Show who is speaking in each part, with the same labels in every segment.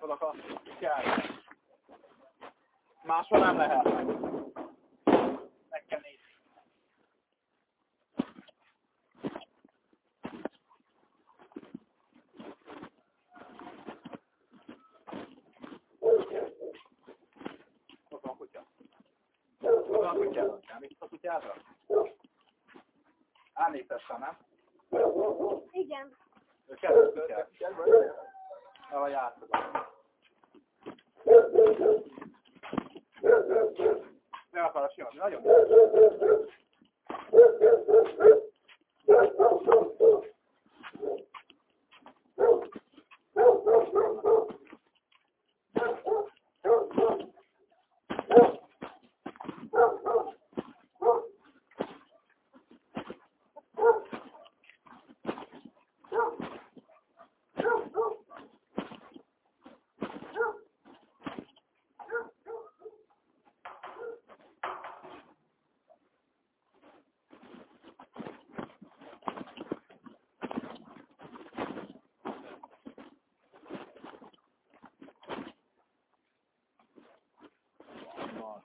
Speaker 1: Tudok a kell. Máshol nem lehet. Meg kell nézni. Ott van kutya. Ott van kutya. Elmész a kutyádra? Elnéztestem, nem?
Speaker 2: Igen.
Speaker 1: Ő kell a kutyát. Arra funcionario.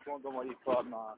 Speaker 1: Mondom, hogy itt vannak.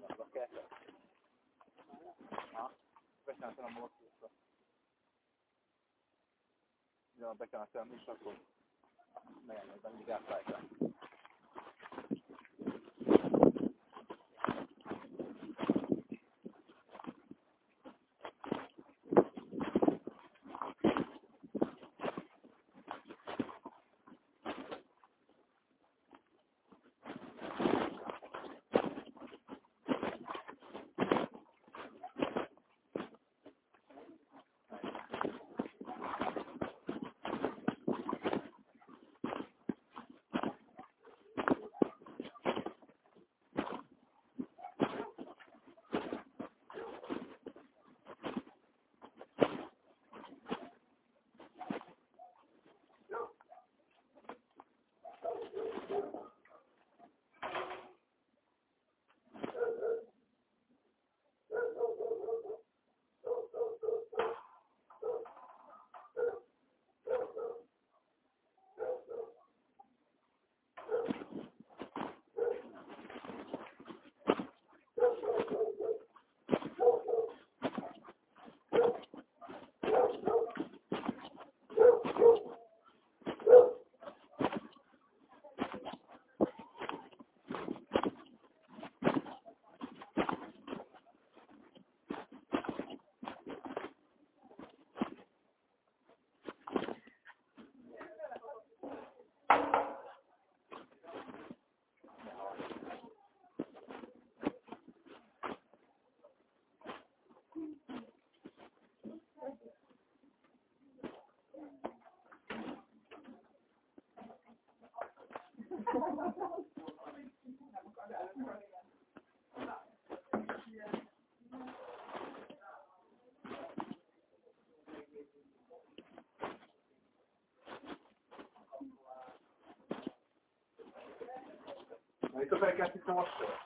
Speaker 1: Nem tudják mi a film. Bekenhetem a malakuszra. Ja, bekenhetem is, akkor megengedem, hogy mindig átvájtam.
Speaker 3: Itt a
Speaker 4: felkeltítve most sem.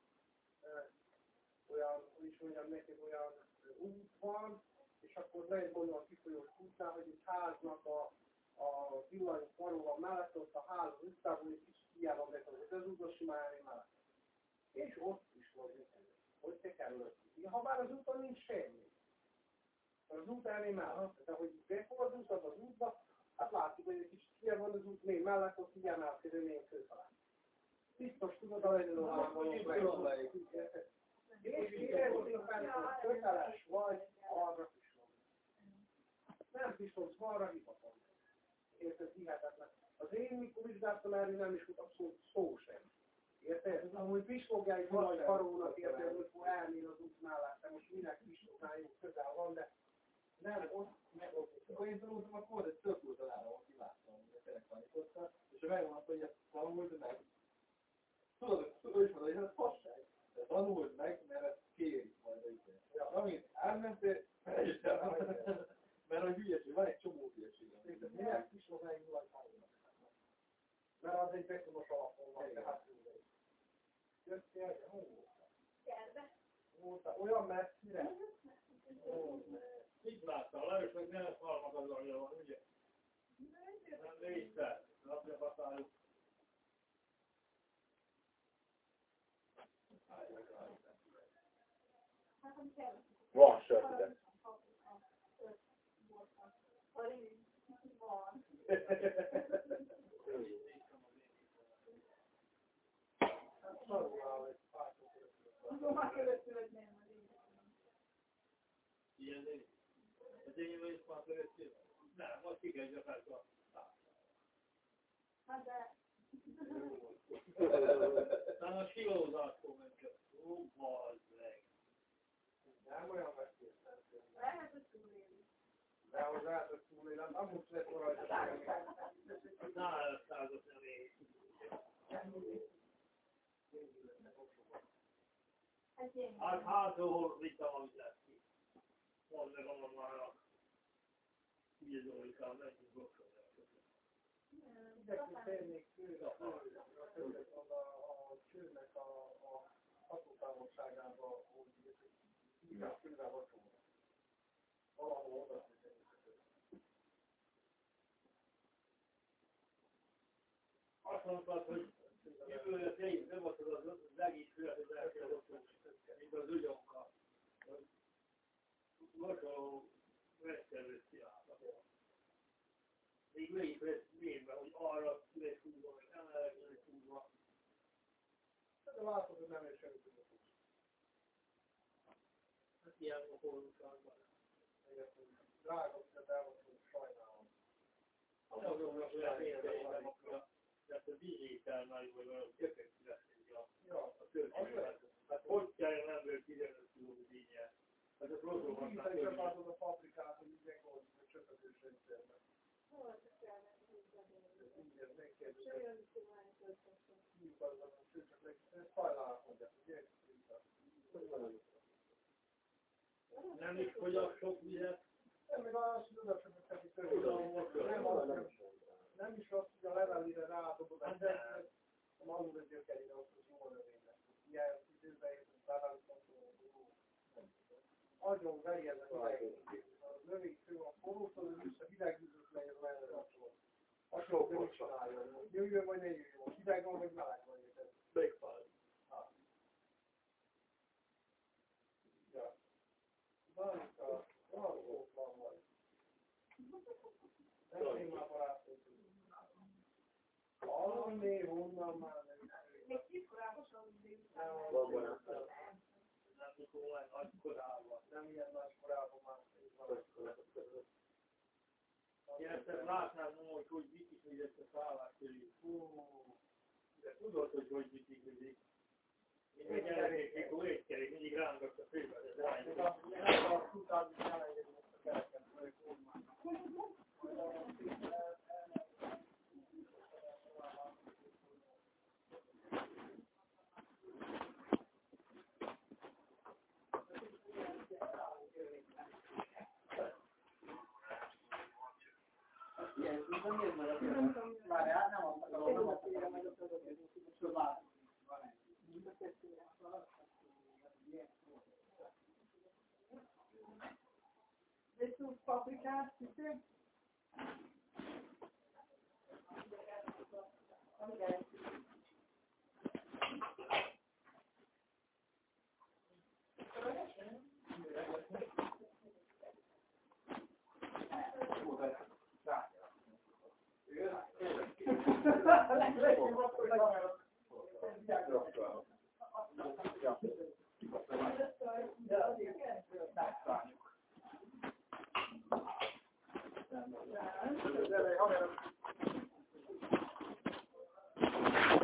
Speaker 4: olyan, hogy is mondjam, nekem olyan út van, és akkor mondani a kifolyós útnál, hogy egy háznak a, a villany karóval mellett, ott a ház utcában egy kis hiába meg az az úton simálni mellett. És ott is van, hogy te kerülök. Ha bár az úton nincs semmi. Az út elé mellett, de hogy befordulsz az az útba, hát látjuk, hogy egy kis hiába van az út még mellett, ott így emelkedő még főtalán. Biztos tudod, a legyen a vágó. Köteles vagy arra nem pislogsz balra, hivatom. Érted, hihetetlen. Az én, mikor vizsgáltam erről, nem is tudtam szó, szó sem. Érted? Amúgy pislogja egy nagy karónak, érted, mikor elmél az út mellette, most minek pislognál, jó közel van, de nem ott, meg ott.
Speaker 3: Akkor én tanultam, akkor egy tök volt találva, ahol kiláttam, hogy a terek tanította, és azt, hogy ezt tanult meg. Tudod, tudod is mondani, hogy ez fasság. De tanult meg, mert ezt kérik majd a. Ja, amint elmentél, felejtsd el, mert a hülyeség, van egy csomó hülyeség.
Speaker 4: Minek pislogná egy nagy? Mert az egy betudos alapon van, tehát Jöttél, jó. Olyan messzire?
Speaker 5: Itt látta, a Lajos meg nem halmak az alja van, ugye? Nem nézte, napja határok.
Speaker 3: Van sör, ide.
Speaker 5: Ilyen. Ez én is már szeretném. Nem, most kikezdje fel a Talán a silózáskor mentek. Ó, bazd meg.
Speaker 4: Nem olyan messzire. De ahhoz lehet, hogy túlélem, amúgy lett rajta.
Speaker 5: Nála százat nem ér. Hát hátul vita, amit lesz ki. Mondd meg a mamának. Ugye Zolika, menjünk boksolni.
Speaker 4: Mindenki térnék főre, a, a csőnek a, a hatótávolságába, hogy inkább főre vacsóra. Valahol oda
Speaker 5: Azt mondtad, hogy jövőre te is bevatod az egész otthon, mint az ügyonka. Vacsó megszervezti át. Még le is vesz védve, hogy arra lesz húzva, meg nem lesz húzva.
Speaker 4: De látod, hogy nem ér semmit tudod.
Speaker 5: Hát ilyen a forróságban.
Speaker 4: Drága, de elmondom, sajnálom.
Speaker 5: Azoknak, hogy a pénzeiben akar, tehát a díjétel nagy, vagy a köpek születni a, a történet. Hát hogy kell az ember 15 kiló díjjel? Hát a prozóhatnál
Speaker 4: Így csapátod a paprikát, hogy így megoldik a csöpögős rendszerben. Igen, megkérdezik. Nyugodtan, hogy csak meg, ezt hajlálnak mondják, ugye?
Speaker 5: Nem is fogyaszt sok vizet,
Speaker 4: Nem, még az, hogy oda sem törvény. Nem, az is az, hogy a levelére rádobod a testet, a alul gyökerére, ott az jó növénynek. Ilyen időben értünk agyon verjeznek a növény fő a forrótól, és a hideg vizet megy az
Speaker 6: Hasonlókor csináljon. Jöjjön vagy ne jöjjön. Hideg van vagy meleg van.
Speaker 5: Melyik fal?
Speaker 6: Ja. Bánka, valóban vagy. Nem én már barátkozunk. Valami, honnan már nem.
Speaker 7: Még kiskorában sem.
Speaker 5: Van. Nem tudom, olyan nagy korában.
Speaker 6: Nem ilyen nagy korában már.
Speaker 5: Én ezt látnám, hogy hogy biciklizik a szállás körül. Hú, de tudod, hogy hogy biciklizik. Én egy gyerekek, akkor étkerik, mindig rángat a főbe, ez rány.
Speaker 6: Nem a kutatni, nem engedni ezt a kereket, mert kurva.
Speaker 7: Viszont paprikát, szükség? Okay.
Speaker 6: Jön majd a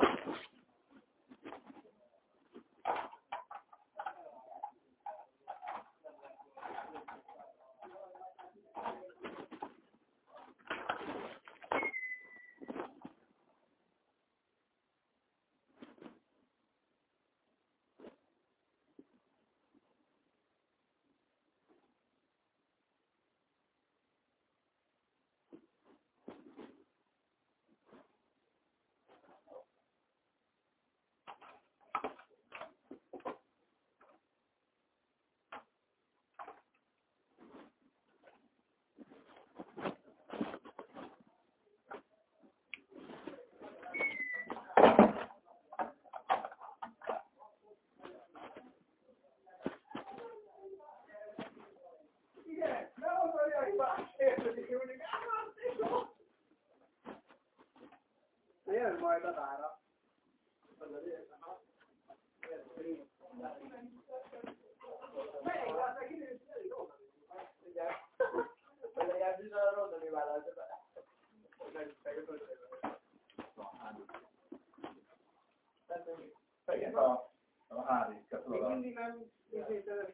Speaker 1: Igen, a, a hárítja,
Speaker 6: Még
Speaker 1: tudod.
Speaker 6: mindig nem,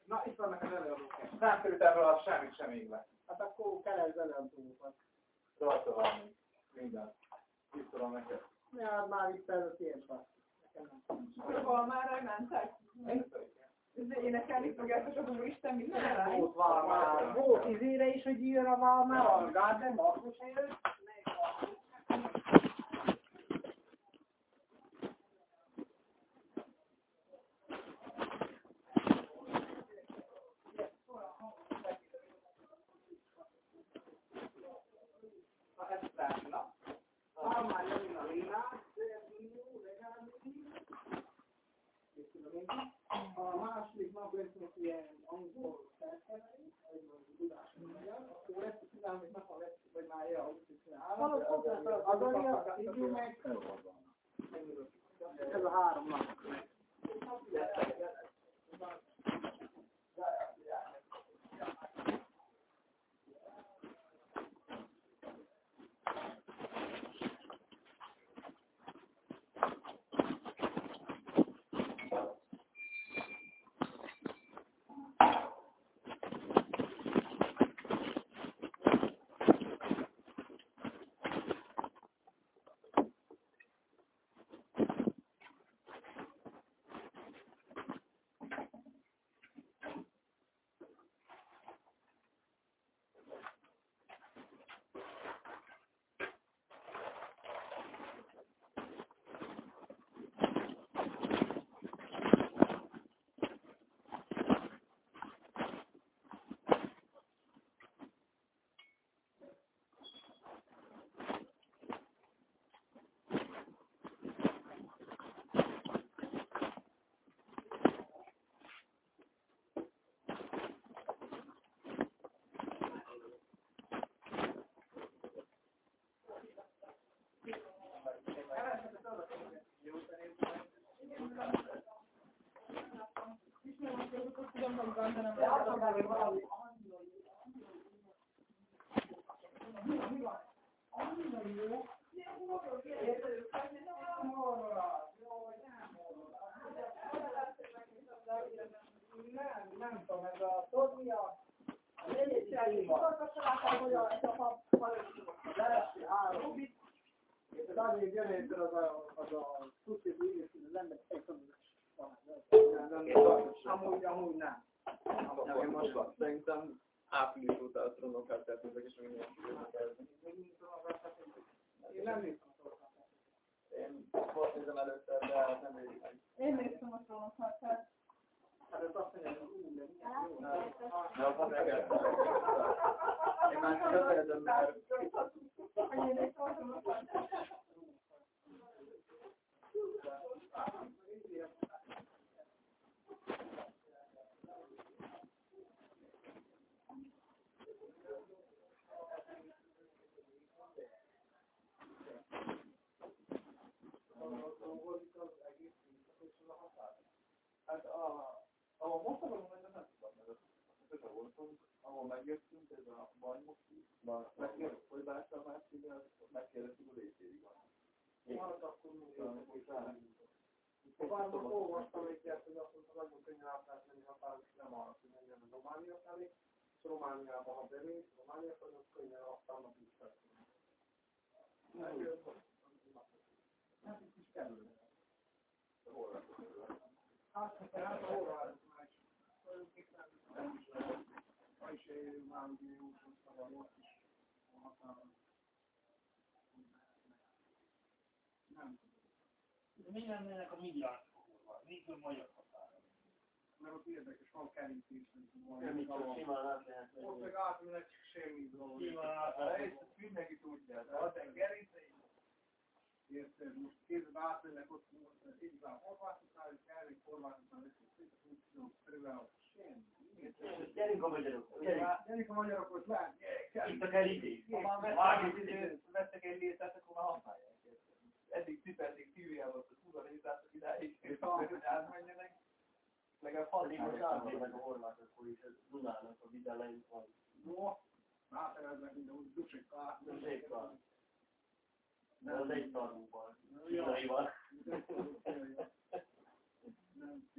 Speaker 6: na itt vannak az előadók.
Speaker 1: Nem került ebből az semmit sem égve.
Speaker 6: garden, office here. 小
Speaker 7: tudom, hogy van, de nem
Speaker 4: De azt mondom, hogy valami nem, nem tudom, ez a mi a a Rubik. Ez azért jön az a, az a tudsz, hogy az ember egy Amúgy, amúgy nem.
Speaker 3: Én most szerintem április után a trónokát tettünk, és minden
Speaker 4: Én nem néztem a
Speaker 3: Én most nézem előtte, de hát nem érik meg.
Speaker 7: Én néztem a trónokharcát.
Speaker 4: Hát ez azt mondja, hogy ú, de
Speaker 3: De az nem kell. Én már kötelezem, mert
Speaker 7: Hogy én néztem a trónokharcát.
Speaker 3: Hát a, ahol most akarom menni, nem tudom, mert közel voltunk, ahol megjöttünk, ez a bajnoki, megkérdeztük, hogy láttál már színűt, megkérdeztük, hogy létérig van.
Speaker 4: Hát akkor még
Speaker 3: Én
Speaker 4: Bármikor olvastam egy ilyet, hogy azt mondta, nagyon könnyen át lehet menni határon, és nem arra, hogy menjen a Románia felé. És Romániába, ha bemész, Románia felé, az könnyen aztán a vissza. Hát itt is hát, hol várunk
Speaker 5: Mi lennének a milliárd fogorban? Mi a magyar határon?
Speaker 4: Mert ott érdekes, van kerítés,
Speaker 5: Nem tudom, simán át lehet
Speaker 4: Ott meg átmennek semmi dolog.
Speaker 5: Simán át lehet
Speaker 3: ezt mindenki tudja, de
Speaker 4: az egy gerince, Érted, most képzeld átmennek ott, így van, horvátoknál, és elég horvátoknál, és szinte 20 km körülbelül semmi.
Speaker 5: Gyerünk a magyarok, gyerünk.
Speaker 4: A magyarokhoz, lát, gyerek,
Speaker 5: Itt a kerítés.
Speaker 3: Ha már vettek, egy létát, akkor már használják. Eddig cipelték hogy 20 létát idáig, és hogy átmenjenek. Legalább
Speaker 5: Pedig most
Speaker 3: használják.
Speaker 5: átmennek a horvátok, és ez Dunának a videlein van.
Speaker 4: No, áterednek minden, úgy dusik.
Speaker 5: Nem szép van. De az egy szarúban. Kínaival.
Speaker 4: Nem.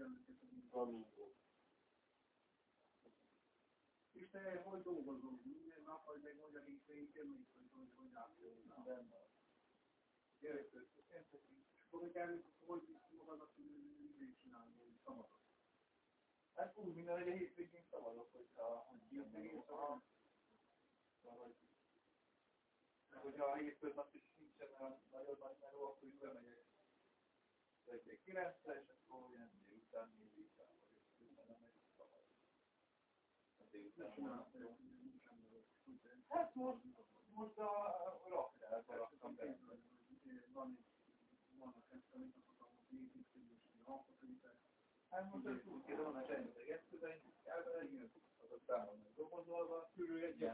Speaker 5: Flamingo.
Speaker 4: És te hogy dolgozol? Minden nap, vagy meg hogy a hétvégén, még hogy hogy hogy átjön. Gyerek, és akkor hogy akkor hogy magadat, hogy így csinálni, hogy szabadon.
Speaker 3: Hát úgy minden, hogy a hétvégén szabadok, hogyha
Speaker 4: Hétvégén
Speaker 3: Aha. Szóval, hogy- Hogyha a hétköznap is olyan nagyon nagy meló, akkor is bemegyek reggel 9-re, és akkor ilyen délután 4 után vagyok, utána meg szabad. A délután van. Hát most, most a raktárba raktam be. Hát most ez úgy kell, vannak rengeteg eszközeink, kell vele, igen, azok számolnak dobozolva, körül egy.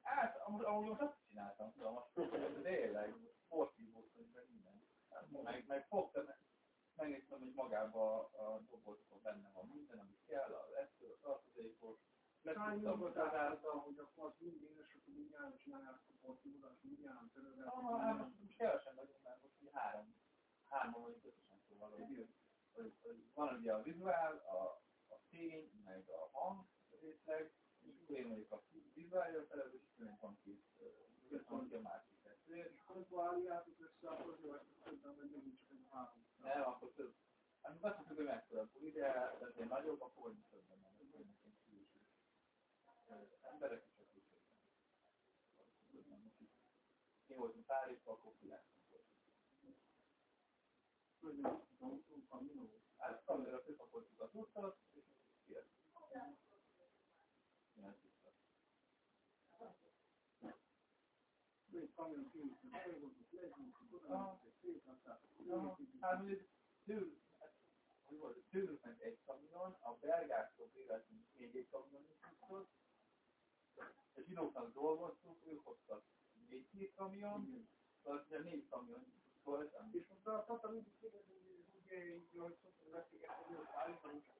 Speaker 3: Hát, amúgy most csináltam, tudom, most tényleg, sportívót, hogy meg minden. Hát, meg, meg fogtam, megnéztem, hogy magába a dobozban benne van minden, ami kell, az eszköz, a tartozékos,
Speaker 4: Hány jogot álltam, hogy akkor az mindig, és akkor mindjárt csinálják a sportívódás, mindjárt törővel.
Speaker 3: Ah, hát most, most kevesen vagyunk, mert most így három, hárman vagyunk összesen, szóval, hogy, hogy, hogy van ugye a vizuál, a, a fény, meg a hang részleg, és akkor én vagyok a vizuálja felelős, és van két, a
Speaker 4: csak egy három.
Speaker 3: nem, akkor több. Hát most azt hogy mekkora buli, de tehát ilyen nagyobb, akkor hogy többen van, ez olyan nekem külső. Ö, Emberek is Én voltunk pár év, akkor voltunk. Hát kamera főpakoltuk a tudtat, és kiadtuk. Ilyen tudtat. Hát hogy volt, tőlük ment egy kamion, a belgáktól véletlenül még egy kamion is jutott, a zsidóknak dolgoztunk, ők hoztak még két kamion, tehát ugye négy kamion volt,
Speaker 4: És most a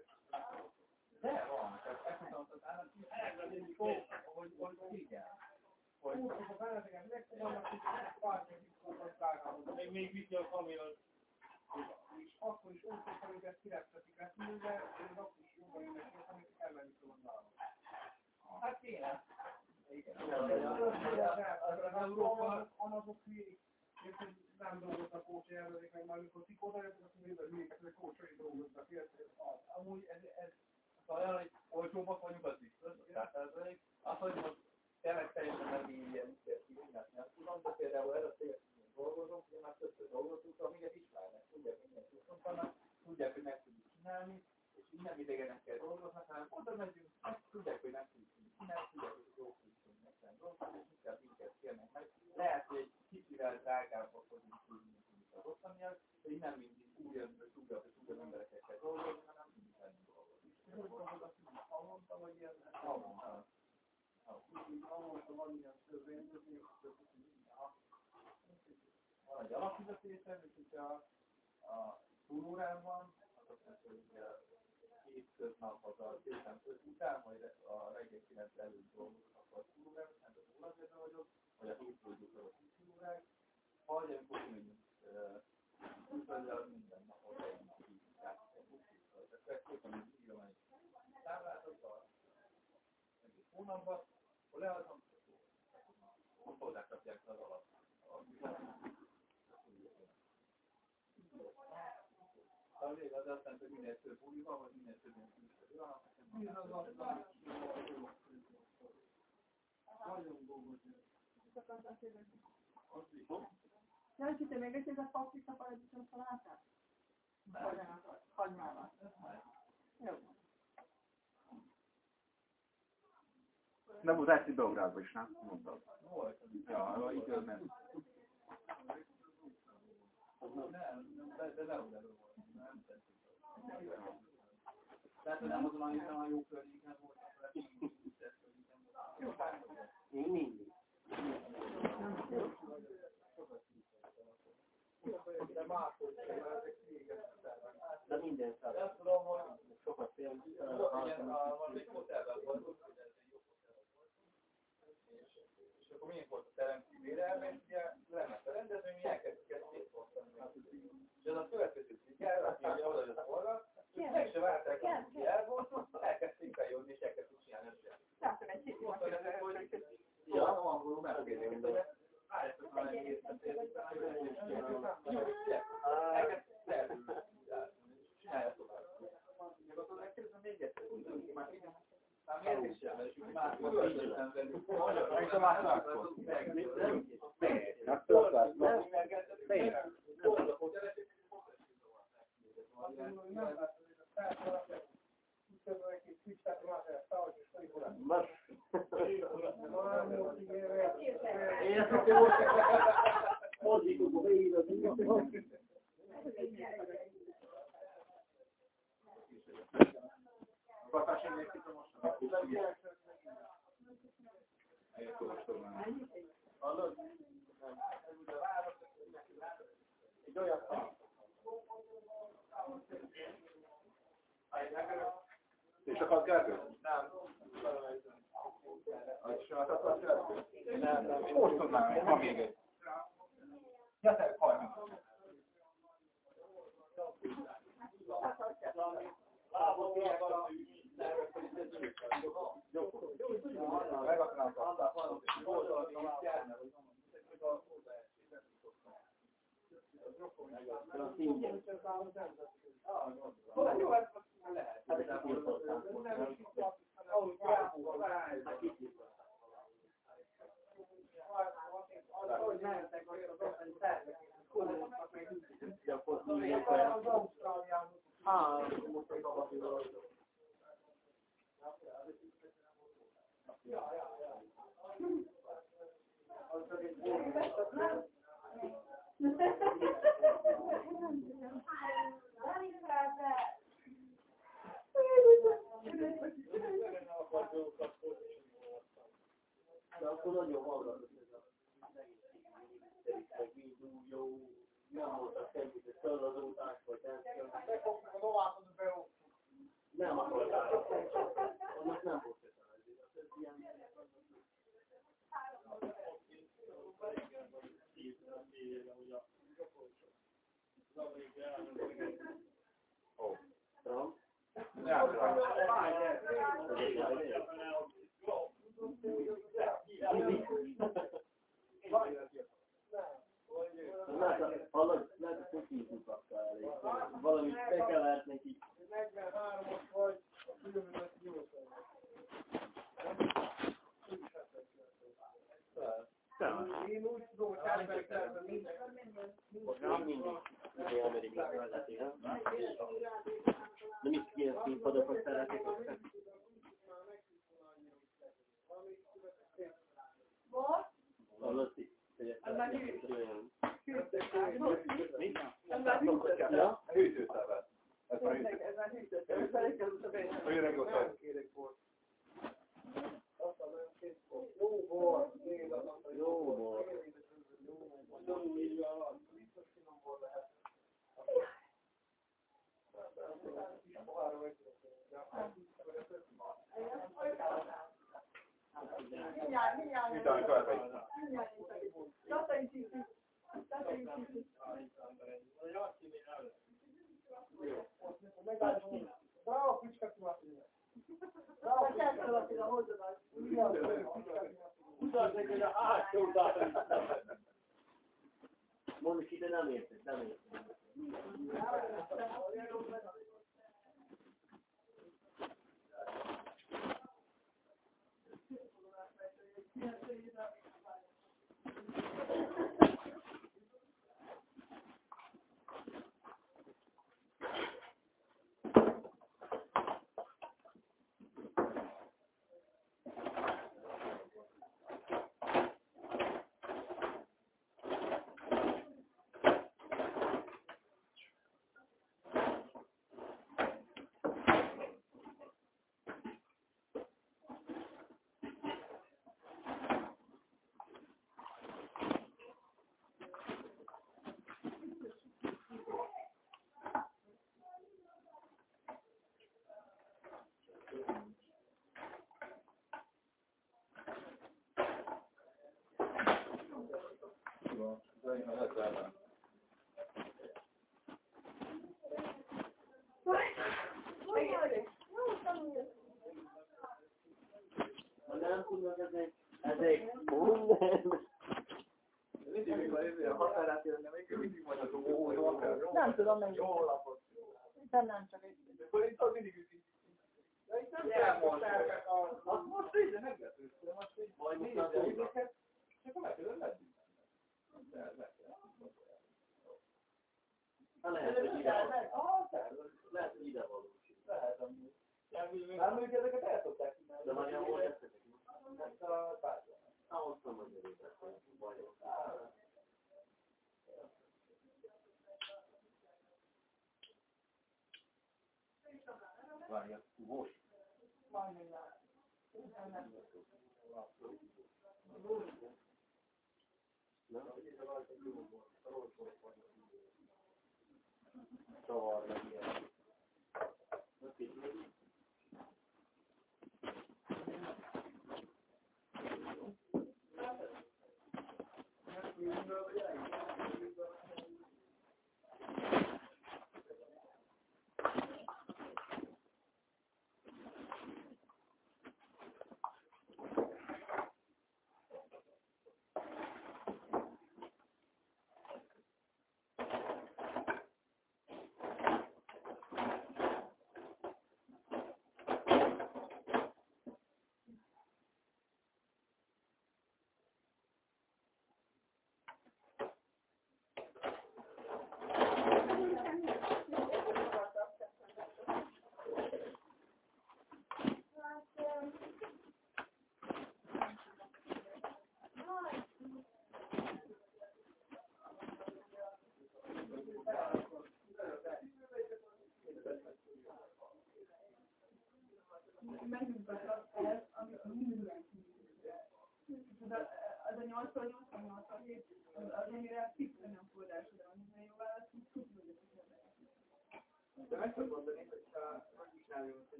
Speaker 4: ezt.
Speaker 3: De van, tehát ezt mondtam, hogy állat elkezdődik, hogy, hogy igen. Hogy
Speaker 4: megfogalmak, hogy.
Speaker 5: Még, még viszi a kamion.
Speaker 4: És akkor is úgy szépen őket kireptetik repülőre, és akkor is jobban jönnek amit elmenni tudnak.
Speaker 3: hát kéne. Igen.
Speaker 4: Anazok hülyék, nem dolgoznak kócsa jelölik, meg majd mikor tikóta jöttek, akkor minden hülyék, hogy kócsai dolgoznak, érted?
Speaker 3: Amúgy ez, ez olyan, hogy olcsóbbak vagyunk, az biztos, tehát ez az, hogy tényleg teljesen nem így ilyen mindent nem tudom, de például ez a cél, hogy dolgozunk, ugye már többször dolgozunk, amiket ismernek, tudják, hogy milyen cuccunk vannak, tudják, hogy meg tudjuk csinálni, és így nem idegenekkel dolgoznak, hanem oda megyünk, meg tudják, hogy nem tudjuk csinálni, tudják, hogy jó tudjuk nekünk dolgozni, és inkább minket kérnek meg. Lehet, hogy egy kicsivel drágábbak vagyunk tudni, mint az ottaniak, de így nem mindig újabb, újabb, újabb emberekkel kell dolgozni, hanem mindig lenni dolgozni.
Speaker 4: Havonta, vagy ilyen?
Speaker 3: Havonta.
Speaker 4: Havonta van ilyen törvény,
Speaker 3: van egy alapfizetésem, és hogyha a túlórán van, az azt jelenti, hogy ugye két-öt nap az a délután öt után, majd a reggel kilenc előtt dolgozok, akkor túlórán, nem a túlórán vagyok, vagy a vagyok a túlórán, vagy amikor megyünk külföldre, minden nap ott egy nap így, tehát ezt köszönjük, írom egy hónapban, akkor akkor hozzákapják az. A vég az azt jelenti, hogy minél több új van, vagy minél több ilyen külső van,
Speaker 4: Nagyon dolgozni.
Speaker 7: Nem hiszem, még ez a paprika paradicsom salátát? Hagymával. Jó.
Speaker 6: De volt egyszer Beográdban is, nem? Mondtad.
Speaker 3: Volt.
Speaker 6: Ja, így nem.
Speaker 3: Nem, de, de Leodáról volt. Nem. Tehát, hogy nem azon a héten a jó környéken volt,
Speaker 6: Én mindig.
Speaker 4: De máshogy sem, mert ezek régen
Speaker 6: De minden
Speaker 3: De azt tudom, hogy
Speaker 6: sokat fél.
Speaker 3: igen, a, van egy hotelben voltunk, ugye ez egy jó hotel volt, és, és akkor milyen volt a terem kivérelmény, ugye lement a rendezvény, mi elkezdtük ezt szétfosztani. És ez a következő cigára, aki ugye oda jött volna, ők meg se várták, hogy ki el volt, elkezdték bejönni, és elkezdtük csinálni a zsebet.
Speaker 7: Tehát, egy kicsit volt, hogy ez egy
Speaker 3: Ja, angolul megkérdezem, de várjátok már egy részt, Csinálja tovább. Még akkor megkérdezem még egyszer, úgy már már miért is jön, és úgy már költöztem velük.
Speaker 6: Még a már látkod. Hát tudod, Miért?
Speaker 4: nem lesz, hogy a társadalmat úgy tudom, hogy egy kicsit már elszállod, és pedig hol
Speaker 6: Mas...
Speaker 4: Van, jó, igen,
Speaker 6: Én ezt mondom, hogy mozdítunk, beírod.
Speaker 3: Bakás mindenkit a most. Hallod? Ez ugye város, egy olyan szám.
Speaker 6: Akarsz Gergő?
Speaker 3: Nem.
Speaker 6: Sem akarsz Gergő?
Speaker 3: Nem, nem.
Speaker 6: Most tudnám, van még egy.
Speaker 3: akkor nagyon magra meg mind
Speaker 6: jó, nem voltak semmit, de szalazóták, vagy nem. Megfogtuk a lovát, hogy beosztuk. Nem akarták. Annak nem volt ez
Speaker 8: ilyen... Oh. Trump? Yeah, right. kukikukakkal elég. Valamit bekevert neki.
Speaker 4: 43-os vagy, a különböző 80. Én úgy tudom, hogy kárpátelben nincs.
Speaker 8: Nem mindig ugye Amerikai vezeti, nem? Nem is ilyen színpadokat szeretek.
Speaker 3: Most?
Speaker 8: Valószínű.
Speaker 3: Hát már You
Speaker 2: done, go
Speaker 4: Nem
Speaker 8: tudom, nem.
Speaker 2: Jó lapot.
Speaker 3: Nem, nem csak.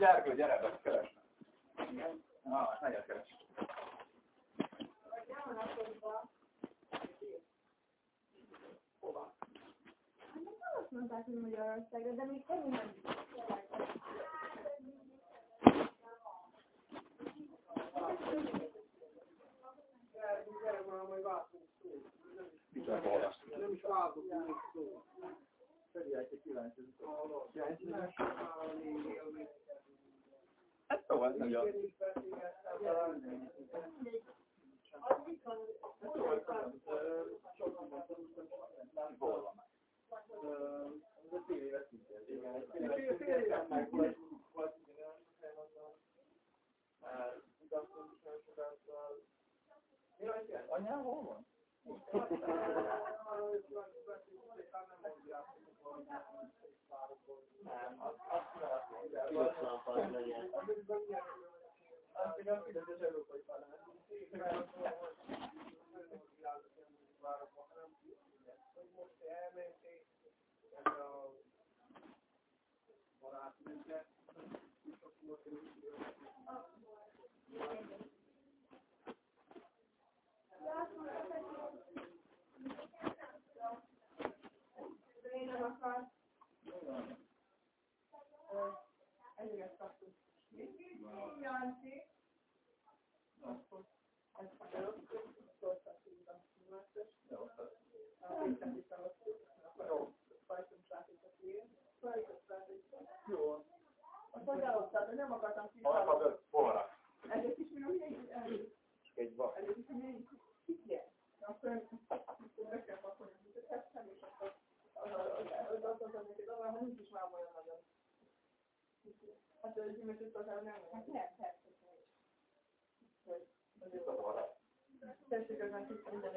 Speaker 4: Jarko,
Speaker 3: Jarko.
Speaker 4: 三
Speaker 3: 幺
Speaker 4: dolgozni, mert
Speaker 2: őt például nem
Speaker 1: Hát nem,
Speaker 2: persze. Hogy, hogy ők a Tessék, az
Speaker 1: már tudtam, hogy
Speaker 4: a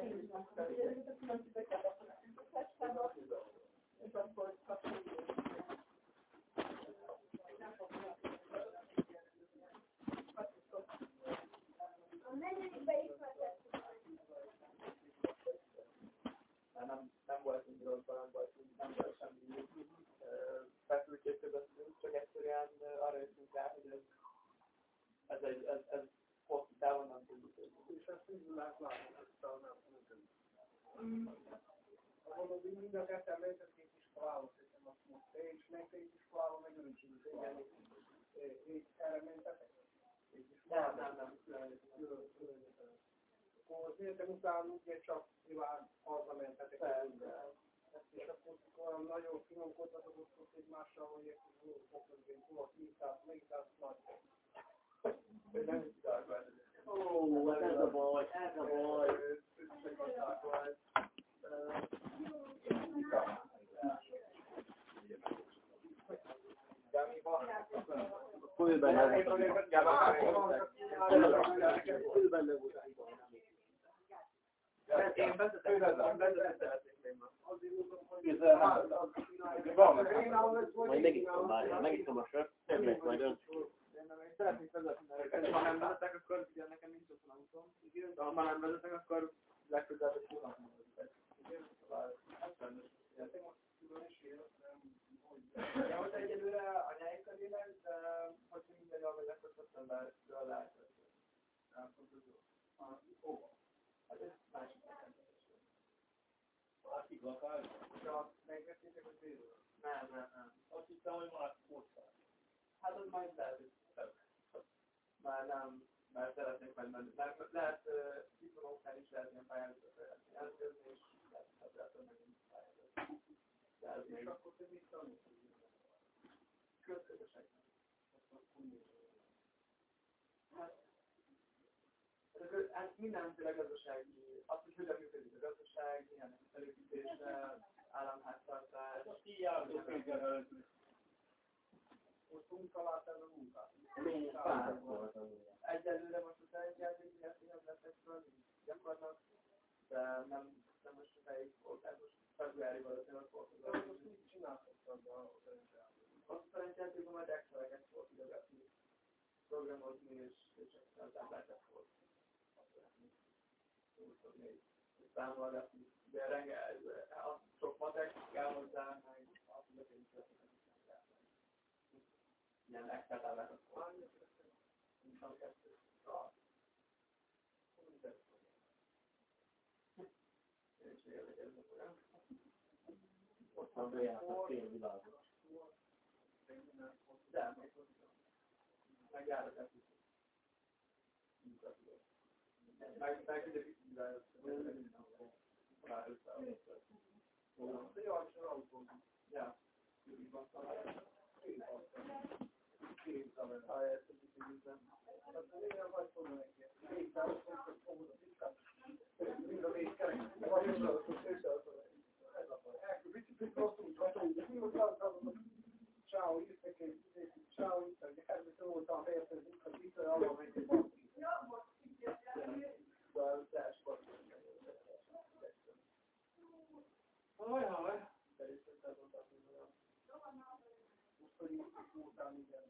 Speaker 3: ő benne volt. Ő benne volt.
Speaker 1: Én vezetem, vezetem.
Speaker 3: Majd megisztom a sört. Mindenféle gazdasági, azt, hogy hogyan működik a gazdaság, milyen felépítése, államháztartás.
Speaker 5: Most így jártok még
Speaker 4: Most munkaváltál a munkát.
Speaker 3: Egyelőre most a szerencsjáték miatt nem leszek föl, gyakorlat, de nem, nem most sokáig volt, tehát most februári valószínűleg volt.
Speaker 4: De most mit csináltok a?
Speaker 3: Azt a szerencsjátékban majd Excel-eket volt idegatni, programozni és, és aztán táblákat volt. Számolgatni, de rengeteg, az sok matek kell hozzá, meg azt, hogy én szeretném ilyen Excel táblákat volt.
Speaker 8: Ott van bejárt fél világot.
Speaker 3: De, meg járakat is. Meg, meg ide kicsit Ja.
Speaker 4: Ciao, io sei che ciao, io sei che mi sono stato aperto il capitolo allora vedi
Speaker 3: Ajaj.
Speaker 4: Most pedig után igen,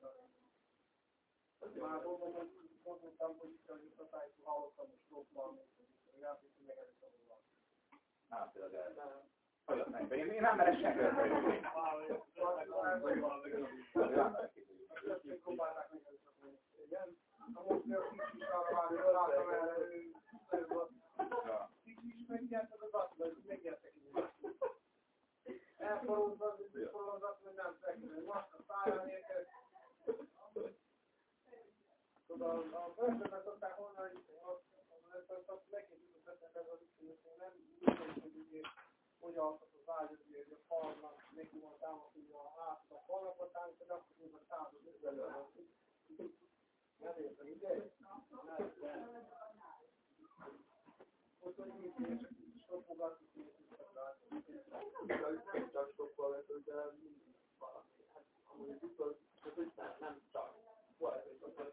Speaker 4: már gondoltam, hogy itt a visszatájtó hallottam, és ott van, hogy játék megelőztem volna.
Speaker 1: Nem, például el. Olyat nem, én, én nem merek senkire felülni.
Speaker 4: Próbálnak megelőzni. Igen. Na most a kicsi is arra már ráálltam erre, kicsi is megnyertek az azt, megnyertek Elforulva, forulva, hogy nem feküdő. Most a száján érkezett. Tudod, a börtönben szokták mondani, hogy megint tettek ez az ügyfélő, nem úgy, hogy alkot az ágyat, hogy a falnak neki van támasztani a hátat a falnak a támasztani, de akkor még a század üzvelő. Nem értem, ugye? Most, hogy mit én csak stoppogatni,
Speaker 3: Nem csak sokkal lesz, de mindig valami. Hát, amúgy biztos, hogy nem, nem csak. Volt, hogy sokkal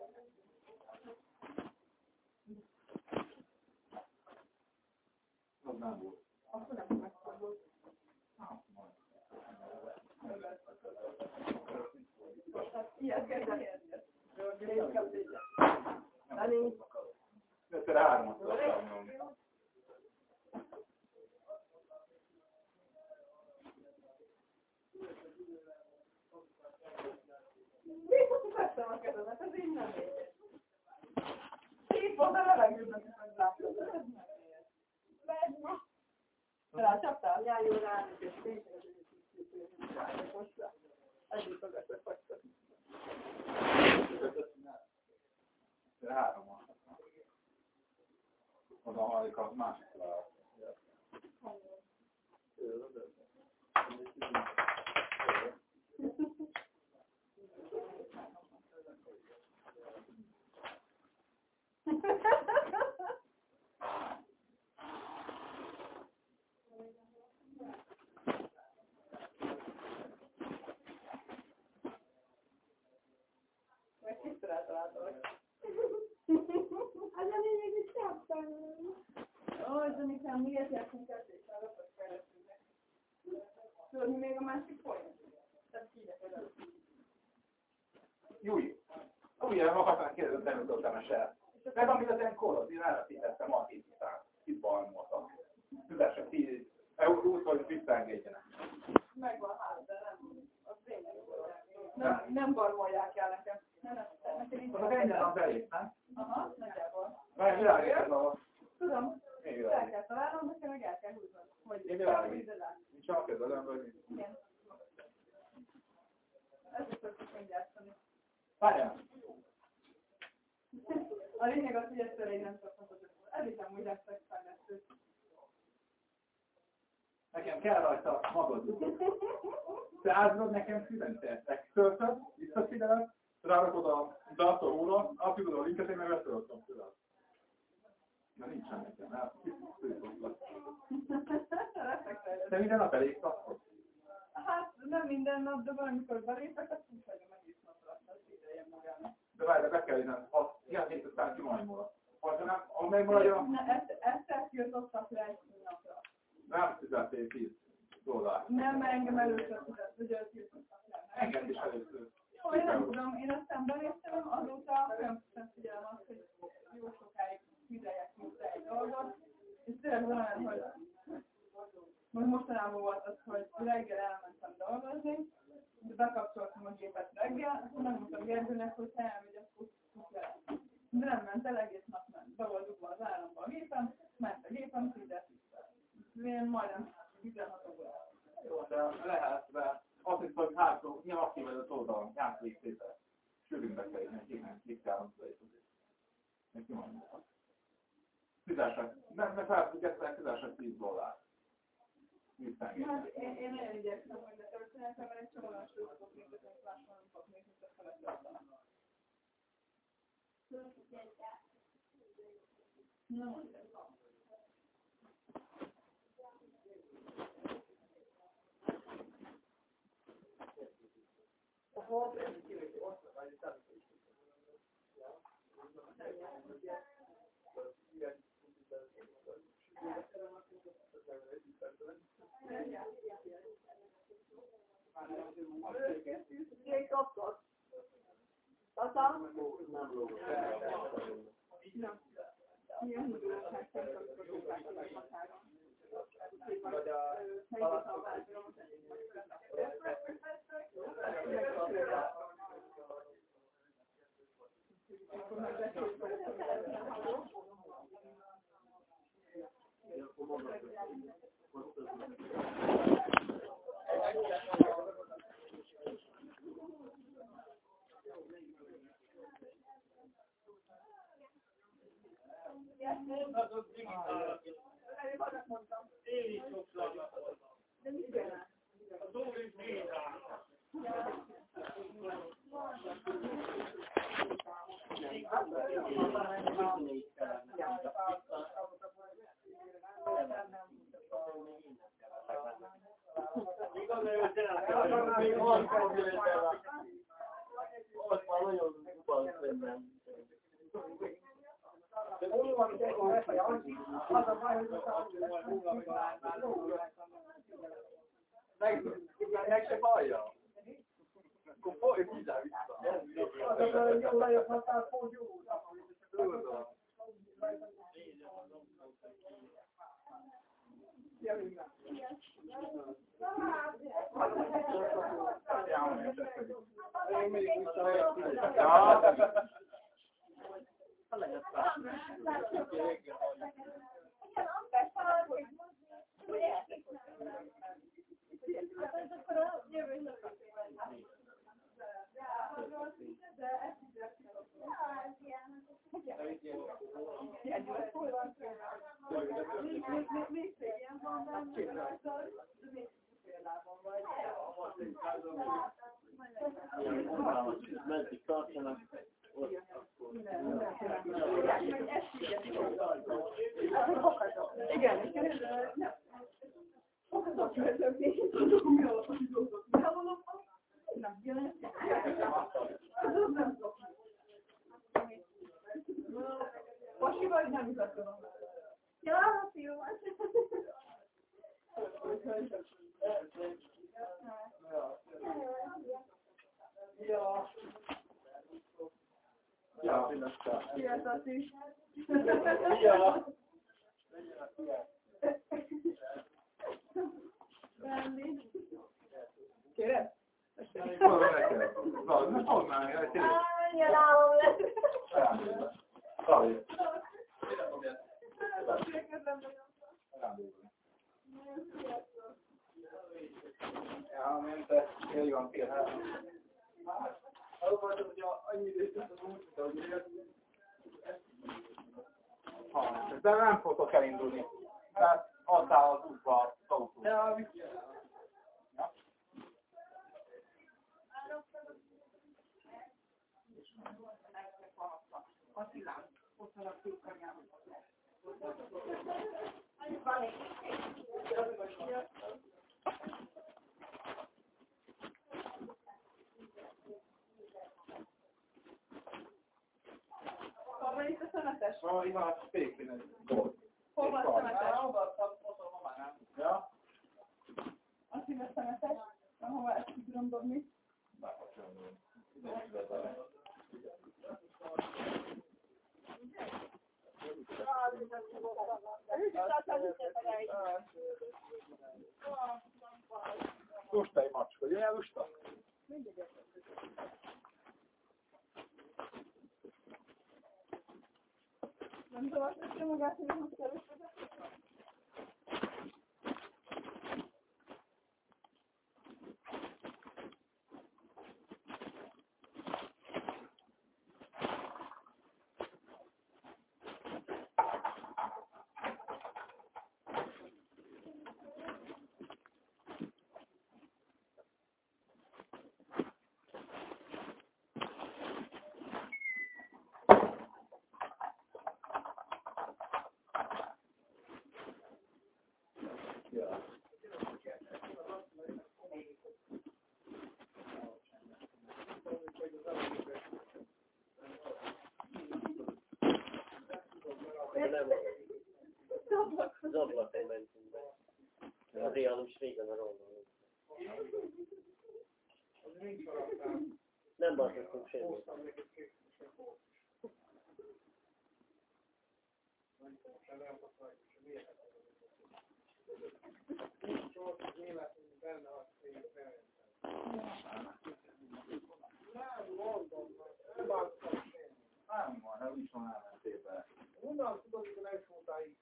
Speaker 1: Az nem volt. Egyszer hármat szoktam nyomni.
Speaker 7: Rácsaptál? Ja, jó, rá, és most együtt fogadtak vagytok.
Speaker 1: Egyszer hármat. Az a harmadik az másik talál.
Speaker 7: Meg kisztráltaláltalak. Az a lényeg, hogy csaptam. Ó, de nekem miért jártunk kettősára, hogy keresztülnek. Tudod, mi még a másik folyam? Tehát ide például.
Speaker 1: Júj! Ugye, akartam kérdezni, nem a se. Meg amit az én kóroz, én elveszítettem a tisztán, itt balmoltak. Szüzesek, 10 euró, hogy visszaengedjenek.
Speaker 7: Megvan hát, de nem, az tényleg nem, nem barmolják el nekem. Nem, nem, nekem így
Speaker 1: Az ennyi nap belép, nem?
Speaker 7: Aha, nagyjából.
Speaker 1: Már világít ez a...
Speaker 7: Tudom,
Speaker 1: Én
Speaker 7: el
Speaker 1: világít.
Speaker 7: kell találnom, nekem meg el kell húznom. Hogy
Speaker 1: Én világít.
Speaker 7: ide le.
Speaker 1: Nincs a kezelem, vagy...
Speaker 7: Igen. Ez is szoktuk mondjátszani.
Speaker 1: Várjál!
Speaker 7: A lényeg az, hogy ezt elég nem szokhatok. Ez is amúgy leszek fejlesztő.
Speaker 1: Nekem kell rajta magad. Te áldod nekem szívente. Te kitöltöd, visszafideled, rárakod a datorúra, átugod a linket, én meg letöltöm tőled. Na nincsen nekem, hát szűzoltlak. Te minden nap elég szakod.
Speaker 7: Hát nem minden nap, de valamikor belépek, azt úgy hagyom egész napra, az ideje magának.
Speaker 1: De várj, de be kell innen, az ilyen hét után kimajmol. Ha nem, ha megmaradja,
Speaker 7: Ne, ezt, ezt eltiltottak le egy napra.
Speaker 1: nem fizettél 10 dollár.
Speaker 7: Nem, mert engem először fizet, hogy eltiltottak le.
Speaker 1: Engem is először.
Speaker 7: Jó, én nem tudom, én aztán beléptem, azóta nem figyelem azt, hogy jó sokáig fizeljek vissza egy dolgot, és tényleg olyan, hogy most mostanában volt az, hogy reggel elmentem dolgozni, de bekapcsoltam a gépet reggel, akkor megmondtam Gergőnek, hogy ha elmegy, akkor. De nem ment el, egész nap ment. Be volt dugva az államba a gépem, ment a gépem, fizet. Én majdnem 16 óra.
Speaker 1: Jó, de lehet, de azt hiszem, hogy hátul, mi aktív ez az oldalon, játék szépen. Sűrűnbe kell innen, kéne, itt kell hozzá is. Neki mondom. Fizesek, nem, mert fel tudják, fizesek 10 dollár.
Speaker 7: Hát én, én nagyon igyekszem, hogy ne történetem, mert egy csomó olyan sorozatot még ezek máshol még mint a felett Na, That's all? Thank you. A határon.
Speaker 6: Vagy a...
Speaker 5: Az ott digitál. Én is sokszor gyakorlom. A szó is digitál. Igaz, hogy tényleg
Speaker 8: Még van probléma. Ott már nagyon kupasz bennem.
Speaker 1: Next by
Speaker 4: ya. Comporte mi da. Allah ya fatta
Speaker 1: fodio. Yeah.
Speaker 8: Meddig tartanak.
Speaker 7: Igen, nem. Fokozat vezetni, tudom, mi alatt a dolgot. De mondom, nem, jön, az nem tudom. Pasi vagy nem igazolom. Ja, hát jó.
Speaker 4: Ja.
Speaker 1: Ja.
Speaker 7: Szia, Tati!
Speaker 8: Szia!
Speaker 1: Hol neked? Na, na, honnan? Jaj, tényleg.
Speaker 7: Milyen álom lesz?
Speaker 1: Szalé. Ja, hogy annyi időt az de hogy jött. Ha, de nem fogok elindulni. Tehát ott áll az útba az autó. Ja, ja.
Speaker 7: Hol van itt a szemetes?
Speaker 1: Van, itt van a spékén.
Speaker 7: Hol van a szemetes?
Speaker 1: Ja?
Speaker 7: Azt hívja szemetes? Ahova ezt ki tudom dobni.
Speaker 1: Lusta egy macska, jöjjel lusta?
Speaker 7: Nem tudom, azt teszi magát, hogy most először.
Speaker 8: Nem, az ablakon mentünk be. Állom is régen a rólom. Nem baszottunk semmit.
Speaker 1: Nem van, nem is van elmentében.
Speaker 4: Honnan tudod, hogy nem voltál itt?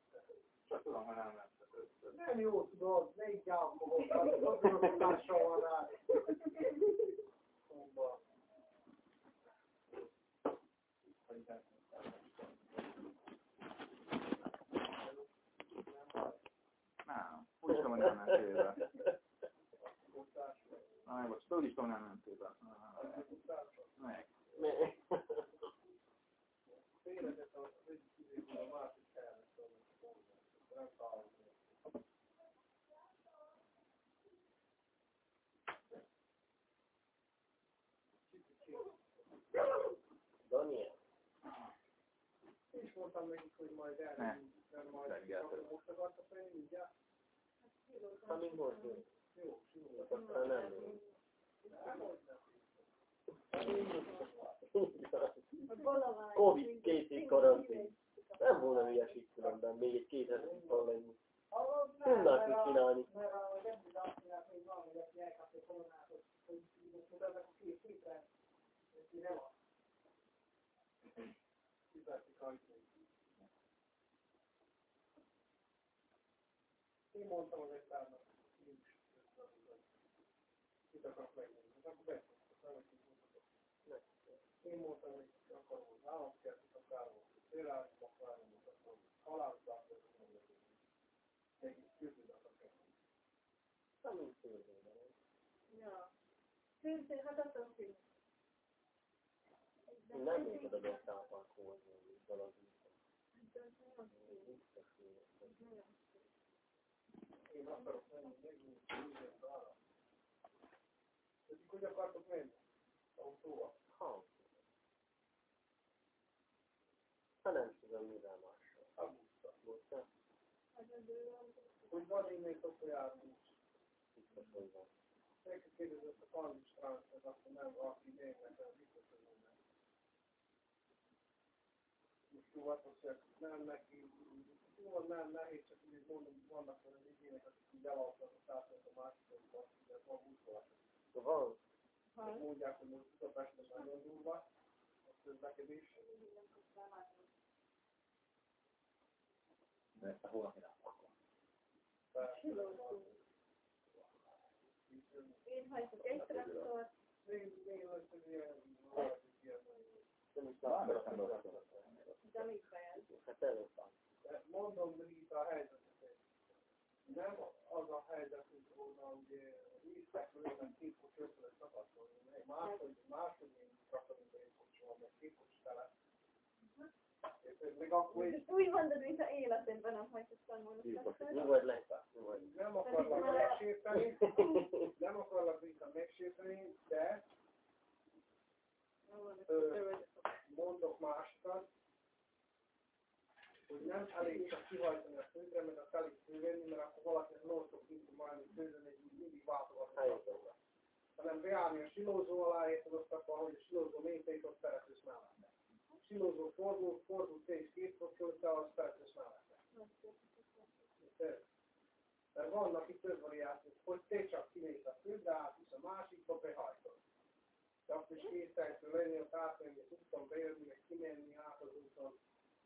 Speaker 1: Csak tudom, hogy nem ment.
Speaker 4: Nem jó tudod, ne így gyámolod, azért, hogy mással van rá. Szóval.
Speaker 1: Nem, úgy tudom, hogy nem mentébe. Na, most föl is tudom, nem mentébe. Meg.
Speaker 8: Ne.
Speaker 4: Félretett az egyik időben a másik helyre, nem találom.
Speaker 8: Daniel.
Speaker 4: Én is mondtam nekik, hogy majd elmegyünk, nem majd most akartak menni, mindjárt.
Speaker 8: Ha még most jön.
Speaker 4: Jó, jó.
Speaker 8: Aztán nem jön. Covid két év karantén. Nem volna hülyeség különben, még egy két hetet van lenni. Tudnák mit csinálni.
Speaker 4: Én mondtam az egytárnak, hogy nincs Mit akarok megmondani? Hát akkor beszéltek, nem hogy mutatok. Én mondtam, hogy akarom az államkertet, akarom félállt, akarom akarom a egész közülnek a kertet.
Speaker 8: Nem úgy szülőben.
Speaker 7: Ja. Szintén, hát azt a film.
Speaker 8: Én nem érted a beszállpalkolni valami.
Speaker 4: Én akarok menni, megint mindent arra. Tudjuk, hogy akartok menni? Autóval?
Speaker 8: Ha. Ha nem tudom, mivel mással.
Speaker 4: A busszal.
Speaker 8: Busszal?
Speaker 4: Hogy van én még ott járni.
Speaker 8: Biztos, hogy van.
Speaker 4: Neki kérdezett a Pandis Transzet, akkor nem, aki még nekem biztos, hogy minden. tudatosság, nem neki, jó, nem nehéz, csak úgy mondom, hogy vannak olyan igények, akik így elalapnak a társadalmat a másikokba, ugye van útolás.
Speaker 8: Van.
Speaker 4: Mondják, hogy most Budapesten nagyon durva, a közlekedés.
Speaker 1: De ezt a holnap én akkor.
Speaker 7: Én hajtok egy
Speaker 4: ilyen,
Speaker 8: Nem is
Speaker 7: de mit fejez?
Speaker 8: Hát előtt
Speaker 4: mondom, Rita, a helyzetet. Nem az a helyzet, hogy volna, ugye, víztekülőnek két fok ötlet tapasztalni, meg máshogy, máshogy én traktorunk egy kocsival, meg két kocsi tele. Még akkor is
Speaker 7: Úgy mondod, mintha életemben nem.
Speaker 8: Nyugodj le. Nyugodj.
Speaker 4: nem akarlak megsérteni, nem akarlak Rita megsérteni, de mondok másokat, hogy nem elég csak kihajtani a földre, mert azt elég fővenni, mert akkor valakinek non-stop informálni, hogy földön egy mindig váltogatni hanem beállni a silózó alá, érted azt akkor, hogy a silózó mélyteit ott szeretős mellette. Silózó fordul, fordul te is két fok fölötte, azt szeretős mellette. Mert vannak itt több variációk, hogy te csak kimész a földre, átvisz a másikba, behajtod. De azt is készítető lenni, ott átmenni az úton, bejönni, meg kimenni át az úton.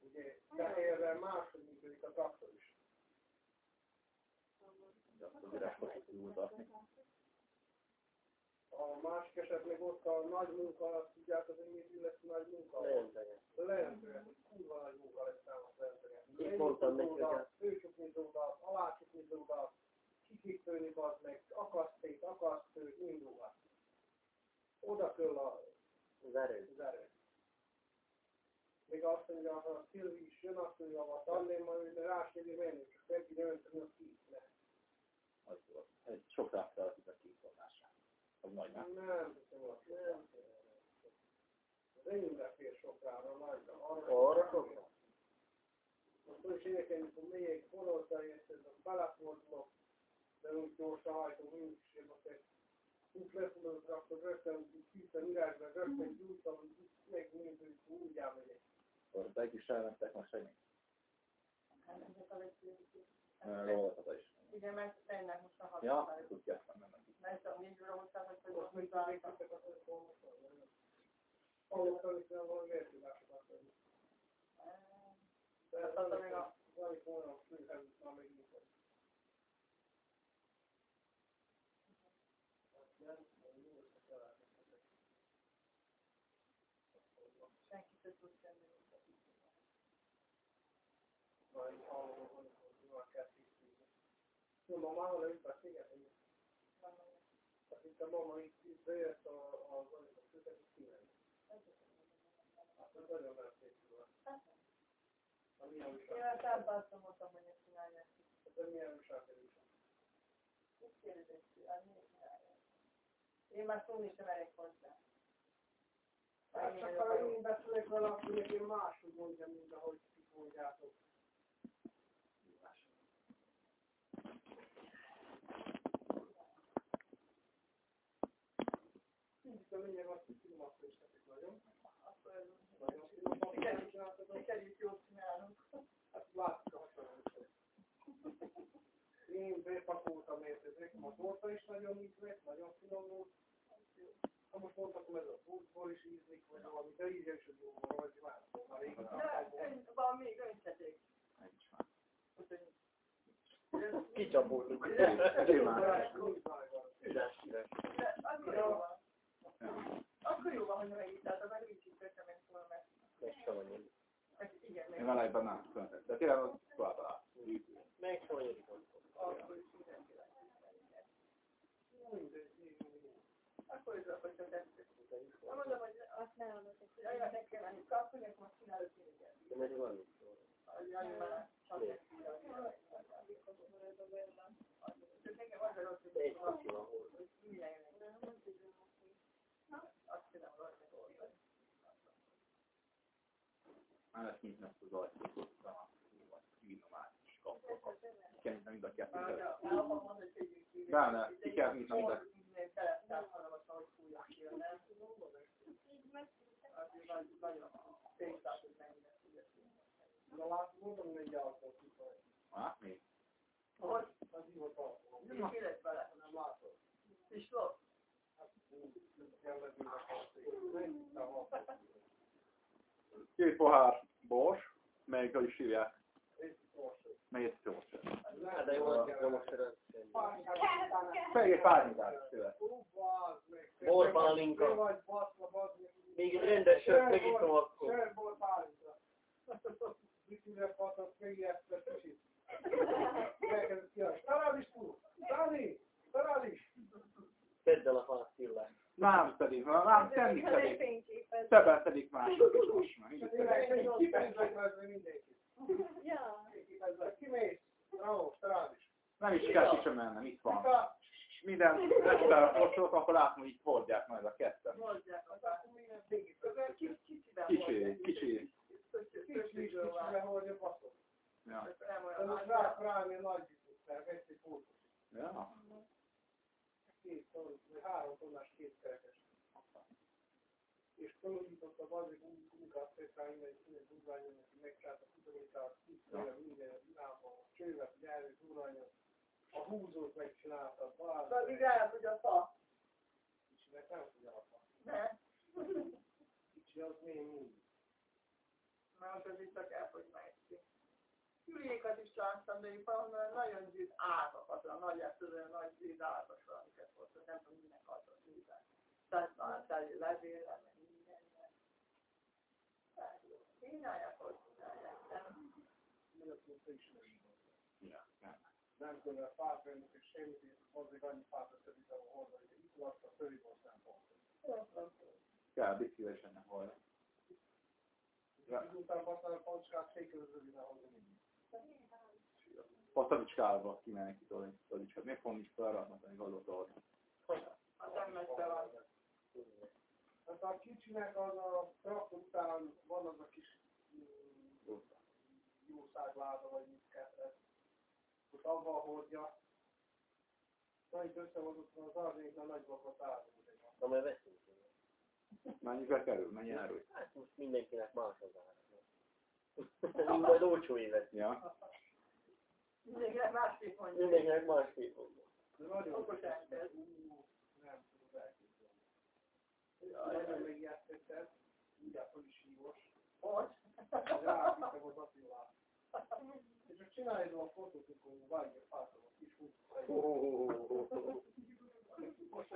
Speaker 4: Ugye, erre máshogy működik a traktor is. A másik eset meg ott a nagy munka, tudjátok, hogy miért illeti nagy munka?
Speaker 8: Lejönteni.
Speaker 4: Leentően, kurva nagy munka lesz számos leentően.
Speaker 8: Itt mondtam neki, hogy a-
Speaker 4: Főcsuknizódat, alácsuknizódat, kiképtőni az meg, akaszték, akasztő, indulhat. Oda kell a
Speaker 8: Az erő.
Speaker 4: az erő. Még azt mondja, a Szilvi is jön, azt mondja, a tandem, majd menni, csak meg kéne önteni a. Ne.
Speaker 1: Az volt. Ez sok az a kiszolgásra. Az nagy.
Speaker 4: Nem, azt, nem. Az enyémre fér sokrára, nagyra, arra.
Speaker 8: Arra sokra.
Speaker 4: Most úgy is énekeljük, hogy még forralta érted, az belefordulok, de úgy gyorsan hajtom, mindig is én most egy úgy lefordulok, akkor rögtön tisztán irányba, rögtön gyújtam, meg mindig úgy elmegyek.
Speaker 1: Akkor te is elmentek most ennyi. Rólatot is.
Speaker 6: Igen, mert ennek most a
Speaker 1: Ja,
Speaker 6: hatására.
Speaker 1: tudja, nem nem.
Speaker 6: Mert a óra után, hogy
Speaker 4: Most
Speaker 6: mit
Speaker 4: tudnék, hogy ezeket a Hallottam, hogy valami vértudásokat tenni. De
Speaker 6: Hát az, ami a-
Speaker 4: valami olyan főhez, már még nincs. Nem, nem, jó összetalálkoztatok.
Speaker 6: senki több tud tenni.
Speaker 4: Hallom, hogy jól kell tisztítani. Tehát itt a mama itt, itt bejött a, a, a, a szüket, és kimegy. Hát ez nagyon nem szép volt. A milyen újság? ez milyen újságkerül?
Speaker 6: Mit kérdezik? Hát miért csinálják? Én már szólni sem merek hozzá.
Speaker 4: Hát csak ha én beszélek vele, akkor én máshogy mondjam, mint ahogy mondjátok. Lényeg az, hogy finomat főztetek nagyon. Nagyon finomat
Speaker 6: Sikerült,
Speaker 4: csináltatok.
Speaker 6: sikerült jól csinálunk.
Speaker 4: Hát látszik a hasonlót. Én bepakoltam értetek, a torta is nagyon ízlett, nagyon finom volt. Ha most mondhatom, ez a burgból is ízlik, vagy valami, de így is, hogy jó van, vagy válaszol, már régen
Speaker 6: De ön, van még öntleték.
Speaker 1: Nincs már.
Speaker 6: Úgyhogy
Speaker 8: Kicsapódunk.
Speaker 1: Gyilmás.
Speaker 8: Üres, üres.
Speaker 6: De akkor jó van. Hogy megítáltad, mert köttem meg volna meg.
Speaker 8: Meg savanyú.
Speaker 6: Hát
Speaker 1: Én vele ebben nem született. De tényleg az tovább
Speaker 8: Meg savanyú.
Speaker 6: akkor is mindenki lesz. Akkor is akkor csak ezt. Mondom, hogy
Speaker 7: Azt ne adok.
Speaker 6: jaj, nekem menni kapni, akkor most csinálok mindent.
Speaker 8: De meg van.
Speaker 6: Jaj, már csak csinálok. Nekem az a rossz, hogy
Speaker 8: Egy kocsi
Speaker 1: Már lesz kint lesz az ajtó. Kínom át, és kapok. Igen, mind a kettő. De, ne, ki kell nyitni mind a. Hát mi?
Speaker 7: Hogy?
Speaker 4: Az autó.
Speaker 7: Mi lett vele?
Speaker 4: Nem látod.
Speaker 7: És volt?
Speaker 1: Két pohár bors, melyik hogy is hívják?
Speaker 4: Egy torsos.
Speaker 1: Melyik gyors?
Speaker 8: Hát de jó, az nem most öröm.
Speaker 1: Fejé párnyitás szület.
Speaker 4: Ú, bazd meg.
Speaker 8: Borbálinka.
Speaker 4: Te vagy baszva, bazd meg.
Speaker 8: Még egy rendes sört megiszom akkor.
Speaker 4: Sör volt pálinka. Viszonylag patat, megijesztett kicsit. Elkezdett kiadni. Talál is túl! Dani! Talál is!
Speaker 8: Tedd el a fasztillát.
Speaker 1: Nem szedik, nem tenni
Speaker 2: Hát
Speaker 1: szedik.
Speaker 2: fényképet.
Speaker 1: Szebben szedik mások is most már.
Speaker 4: Kipenzek meg mindenkit.
Speaker 2: Ja.
Speaker 4: Kipenzek, kimész. Bravo, talál is.
Speaker 1: Nem is kell ki sem mennem, itt van. Minden este a postot, akkor látom, hogy itt hordják majd a ketten.
Speaker 7: Mondják,
Speaker 4: Az akkor minden végig.
Speaker 1: Kicsi, kicsi.
Speaker 4: Kicsi kicsibe hordja baszol.
Speaker 1: Ja.
Speaker 4: Ez rá, rá, nagy biztos, egy fótot.
Speaker 1: Ja.
Speaker 4: Két ton, vagy három tonnás kétkerekes. És fölújította az egy munkát, szépen minden, minden durványon, neki megcsált a futamikát, tisztelje minden irányban, a csővet, gyárni, durványon. A húzót megcsináltad,
Speaker 7: De
Speaker 4: balázs,
Speaker 7: addig elfogy a fa.
Speaker 4: kicsinek nem tudja a fa.
Speaker 7: Ne?
Speaker 4: Kicsi az még mindig.
Speaker 7: Mert az itt csak elfogy meg. Hülyékat is láttam, de valahol nagyon zsír ágakat, a nagy eszülő, nagy zsír ágak, amiket volt, nem tudom, minek az a zsír. Tehát már teli levélre, meg minden. Csinálják, hogy csinálják, nem?
Speaker 4: Hogy is nem. Nem tudom, a fát venni, és semmit, hozzá annyi fát összedik a hordani, de itt laksz a föliből szempontból.
Speaker 1: Kell biciklivel is ennek volna. Ja.
Speaker 4: Után használ a pancskát, fékeződik hozzá mindig.
Speaker 1: A tavicskálba kimennek ki tolni. Tavicskát. Miért pont nincs felraknak, hogy hallott orra?
Speaker 7: Az nem messze van.
Speaker 4: Hát a kicsinek az a traktor után van az a kis mm, jószágláda, vagy mit kell Most abban hordja. Nagy összehozott az arrék, a nagy vakot állunk.
Speaker 8: Na, majd veszünk.
Speaker 1: Mennyibe kerül? Mennyi árul?
Speaker 8: Hát most mindenkinek más az ára. Mind majd olcsó évet.
Speaker 1: Ja.
Speaker 7: Mindenkinek másképp mondja.
Speaker 8: Mindenkinek másképp
Speaker 4: nagyon
Speaker 7: Okos ember.
Speaker 4: Nem tudod elképzelni. Nagyon megjátszották, mindjárt föl is hívos.
Speaker 7: Most?
Speaker 4: Ráviszem az Attilát. És most csinálj a fotót, akkor vágja a fátra, a kis húsz. Most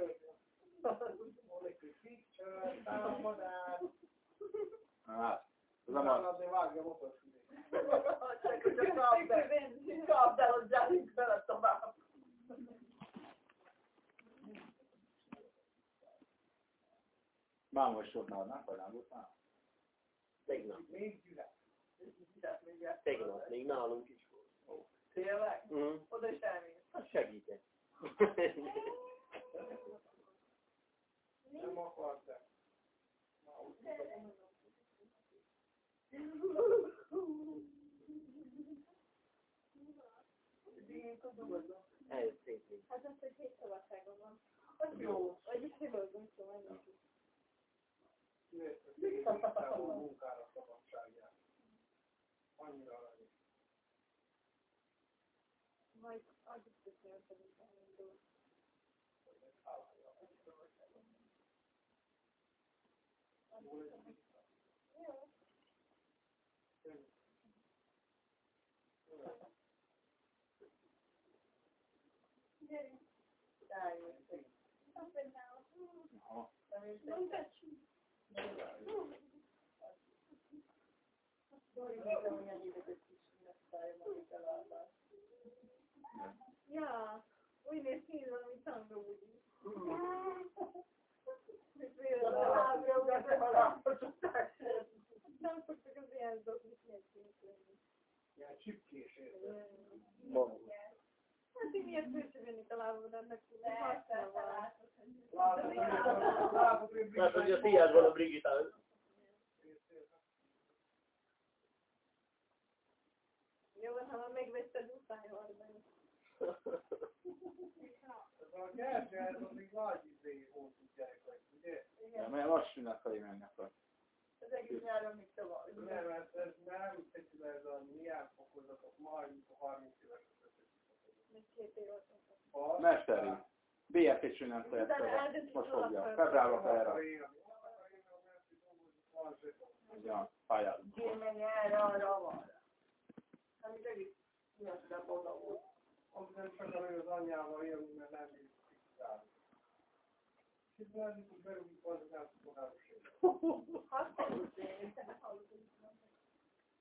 Speaker 4: Molecule picture, támadás.
Speaker 1: Hát, az nem az.
Speaker 4: Azért vágja a motorfülét.
Speaker 7: Csak a kapd el. Kapd el, hogy gyerünk vele tovább.
Speaker 1: Már most nálad, vagy nem volt már?
Speaker 8: Tegnap.
Speaker 4: Még gyűlek.
Speaker 8: Tegnap. Még nálunk is volt.
Speaker 7: Tényleg?
Speaker 8: Mhm.
Speaker 7: Oda is elmész.
Speaker 8: Hát segítek.
Speaker 4: Nem akartam.
Speaker 8: Ez.
Speaker 2: Hát az, hogy két szabadságom van. Az jó. Vagyis hibazunk, szóval nem is.
Speaker 4: Kivettem a munkára szabadságját. Annyira aranyos.
Speaker 2: Majd adjuk köszönöm, hogy elindul. Gyerünk. Azt mondtam,
Speaker 1: Aha.
Speaker 2: mondtad? Ja, úgy néz ki, mint valami tanga budi. Nem szoktak az ilyen dobni, ilyen szintén.
Speaker 4: Ilyen csipkés érted.
Speaker 8: Mam.
Speaker 2: Hát én ilyet bőső venni találom, de ennek használ van.
Speaker 4: Látod, hogy- látod, hogy
Speaker 8: Hát, hogy a tiád van a Brigitta.
Speaker 2: Jó, van, ha már megvetted, muszáj hordani.
Speaker 4: Ez a nyerge, ez az még nagy izé volt, gyerek vagy, ugye?
Speaker 1: Ja, mert lassú felé mennek. akkor.
Speaker 7: Az egész nyáron még tovább.
Speaker 4: Nem, ez, ez nem ez a milyen fokozatok, majd mikor 30 éves.
Speaker 7: Még két év volt.
Speaker 4: Az-
Speaker 1: Mesteri. BF-t nem szeret fel. Most fogja. Februárban felra. Ja, pályázat.
Speaker 7: Én meg erre, arra, arra. Amit egész nyilván oda volt.
Speaker 4: Az nem csak a az anyjával élni, mert nem bízik kiszállni. És ez amikor berúgjuk, az nem fogáros
Speaker 7: Hát, hallott én, te nem hallottad.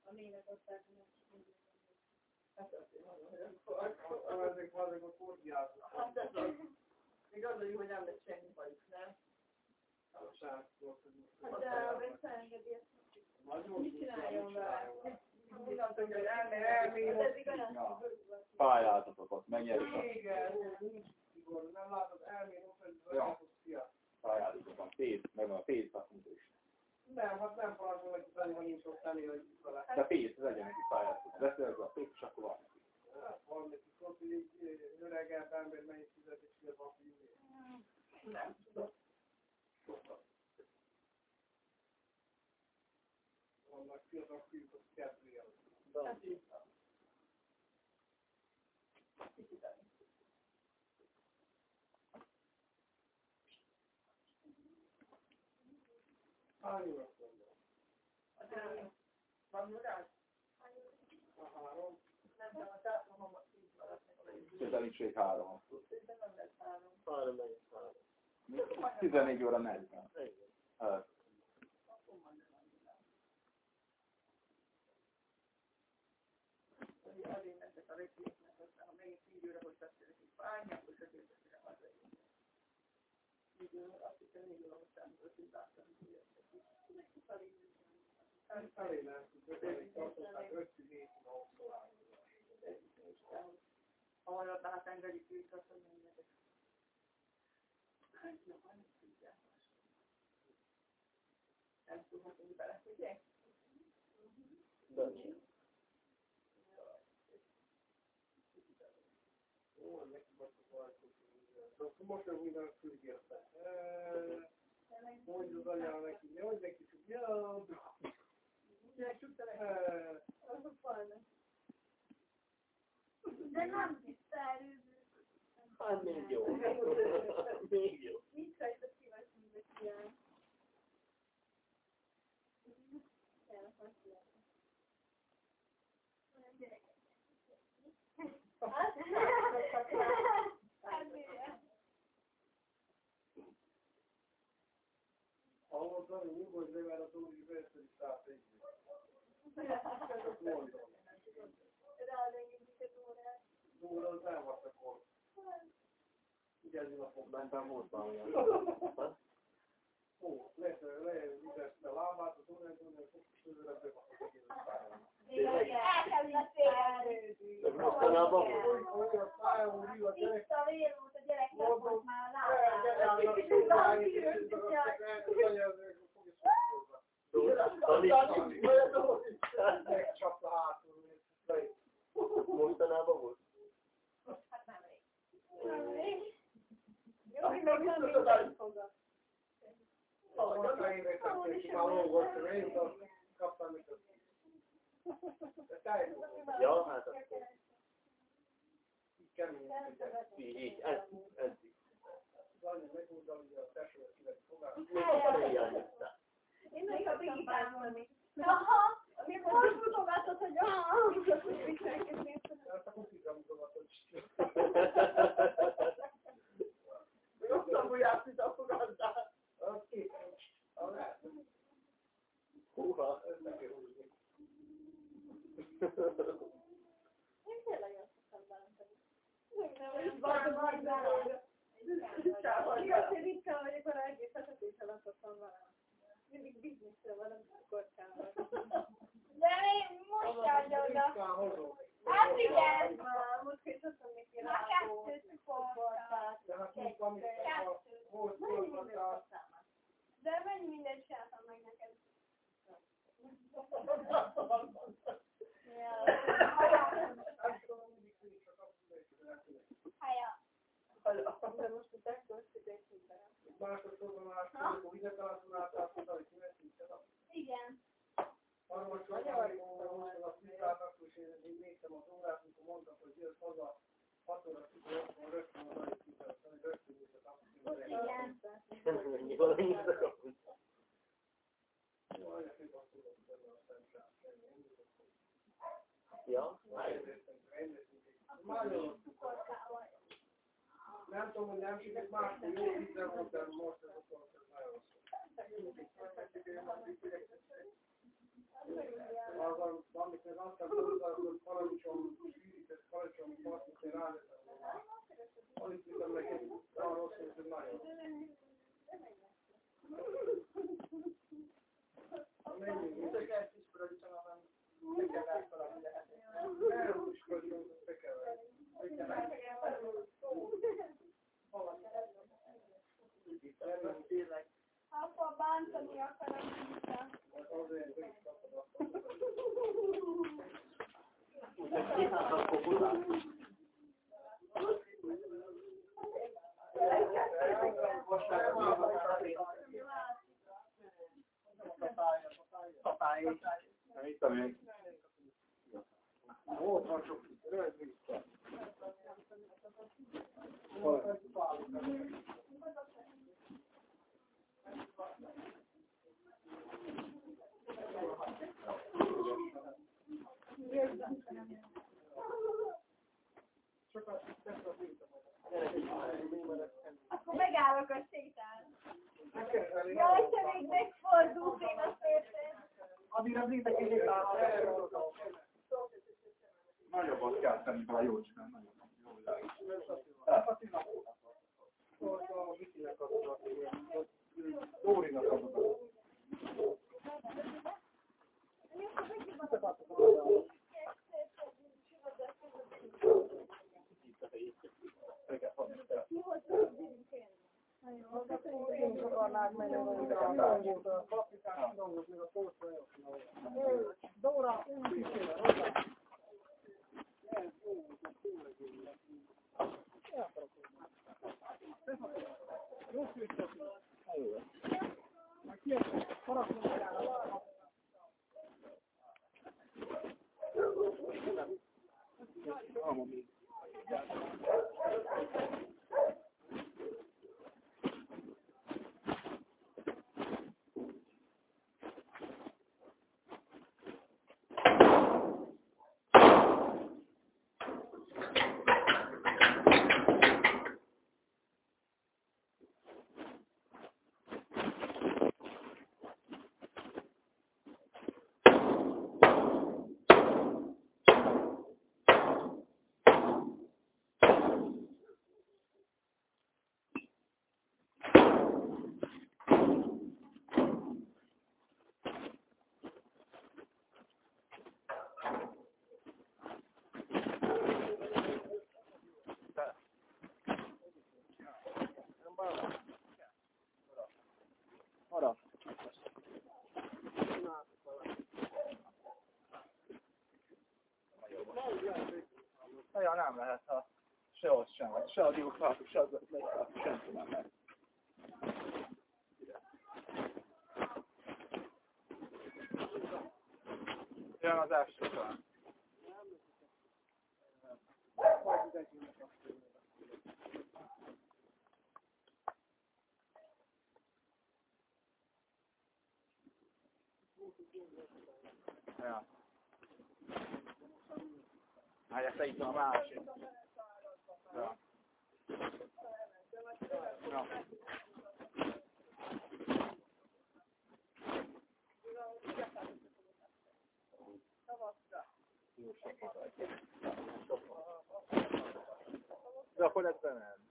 Speaker 7: A lényeg aztán nem Hát azért mondom, hogy akkor...
Speaker 4: Ezek vannak a kódjázok.
Speaker 7: Hát ez az. Még a jó, hogy nem lesz semmi bajuk, nem?
Speaker 4: A hogy
Speaker 7: Hát de visszaengedi ezt. Mit csináljon vele? Hogy.
Speaker 1: Pályázatokat. Megnyerik a
Speaker 4: Igen, nincs nem látod, elmény, egy
Speaker 1: Ja. pályázatokon. Pénz, meg van a pénz szakmunkó is.
Speaker 4: Nem, hát nem parancsol neki tenni, ha nincs ott tenni, hogy vele.
Speaker 1: De pénz, legyen neki pályázatot. Beszélve a pénz, és akkor van.
Speaker 4: Hát van neki, ott hogy egy öregebb ember mennyi fizetésért van fiúé.
Speaker 7: Nem tudom.
Speaker 4: Vannak fiatal fiúk, akik kedvél.
Speaker 7: Hát így van. Kicsit elég.
Speaker 4: Hány óra mondom?
Speaker 7: Az. Van órás?
Speaker 4: A három.
Speaker 7: Nem tudom, a tápomom így maradt.
Speaker 1: Közelítség három.
Speaker 7: Szerintem nem lesz három.
Speaker 8: Három, negyegy, három.
Speaker 1: 14 óra 40.
Speaker 8: Igen.
Speaker 7: Nem hogy hogy. Így azt hiszem, óra után volt, hogy hogy felé
Speaker 4: tud, ötödik tartották, ötszig négy óra
Speaker 7: ha majd hát engedik őket, nem megyek. Hát, jó, nem tudhatunk bele, ugye?
Speaker 4: Neki most a bajtok. Most minden fülgérte. Mondja az anyám neki, ne hogy neki, hogy ja,
Speaker 7: Ugye, süttelek.
Speaker 4: eh,
Speaker 7: Az aí fajna.
Speaker 2: De nem tisztelő.
Speaker 8: Hát még jó. még jó.
Speaker 2: Mit rajta szívesen beszél? Kell, hogy szívesen. Olyan gyerekek. Hát,
Speaker 4: hallottam, hogy nyugodj le, mert a Tóri beszél szállt egy. Csak mondom.
Speaker 2: Ráadásul egy órát.
Speaker 4: Dóra az nem volt akkor. Vigyázzunk a fogban.
Speaker 8: Mentem volt valami.
Speaker 4: Ó, le, le, vizeste a lábát, az órán, az órán, közőre bebasztott egész pályán.
Speaker 2: Elkezdett félreerőzni.
Speaker 8: Ez mostanában volt.
Speaker 4: Olyan pályán, hogy a gyerek,
Speaker 2: Tiszta vérút a gyereknek
Speaker 4: Mondom,
Speaker 2: most már
Speaker 4: elgerállnak,
Speaker 2: lábán.
Speaker 4: Megcsapta hátul,
Speaker 8: Mostanában volt.
Speaker 2: Hát nem rég.
Speaker 7: Jó, hogy meg nem minden fogad.
Speaker 4: Aztán énekelték, hogy már lógott, hogy én azt kaptam, mint az. De tájékozó,
Speaker 8: Ja, hát akkor
Speaker 4: így kemény,
Speaker 8: így, így, ez, ez így.
Speaker 4: az anya megmondta, hogy a tesóra szület fogál.
Speaker 8: Még hiányoztál.
Speaker 2: Én meg a bigitálni. Aha, amikor most mutogatod, hogy aha.
Speaker 7: Rosszabb ujját, mint a.
Speaker 4: Az lehet.
Speaker 8: Húha.
Speaker 4: Ez meg kell húzni.
Speaker 2: Én tényleg azt szoktam bántani.
Speaker 7: Van, van, van.
Speaker 2: Igaz, hogy ritka vagyok, arra egész esetéssel azt szoktam velem. Mindig bizniszre van, amikor kocsával. De én most járja oda. Hát figyelj! Most is azt mondom, neki
Speaker 7: Már
Speaker 2: rákó.
Speaker 7: kettőt szportál.
Speaker 4: De hát mint amit akkor most
Speaker 2: szóval az
Speaker 4: elköltözésünk
Speaker 2: be. Másodszorban már akkor ide találkoztál, hogy kiveszíted a... Igen.
Speaker 7: Harmadsorban most a szükának, és
Speaker 4: én még néztem az órát, amikor mondtam, hogy jössz haza, 6 óra kívül, rögtön oda is kivesztem, hogy rögtön is a
Speaker 2: Igen. Ja. Már jó. Már jó.
Speaker 4: Nem tudom, hogy nem sikerült máskor jó vízzel volt, de most ez a szó, ez nagyon az, a- amikor azt a hogy paradicsom, sűrített paradicsom, partit, én ránézem volna. Alig tudtam neki, olyan rossz, hogy ez nagyon. Menjünk,
Speaker 6: Mint hogy egy kis paradicsom, meg kell eltalálni lehet.
Speaker 4: nem is paradicsom, bekeverni.
Speaker 6: Tényleg.
Speaker 2: Apa, bántani akarom vissza.
Speaker 8: Úgyhogy kiháltak kokulát.
Speaker 4: Most már
Speaker 6: Papáj.
Speaker 1: Itt a még.
Speaker 4: Van sok rövid vissza.
Speaker 2: Akkor megállok a sétán. Jaj, te még megfordult én a szépen.
Speaker 6: Addig az is itt
Speaker 1: Nagyobbat kell tenni bele, jó csinál, nagyobbat. Jó,
Speaker 4: Most a Vikinek adod a Dórinak adod a Dóra, úgy kísérle, hozzá.
Speaker 1: Ja, nem lehet, ha se ott sem, se a diókáltuk, se az megkáltuk, senki nem lehet. Jön az első talán. Ja. Hát ezt itt a másik. Ja. Ja. De akkor ez nem.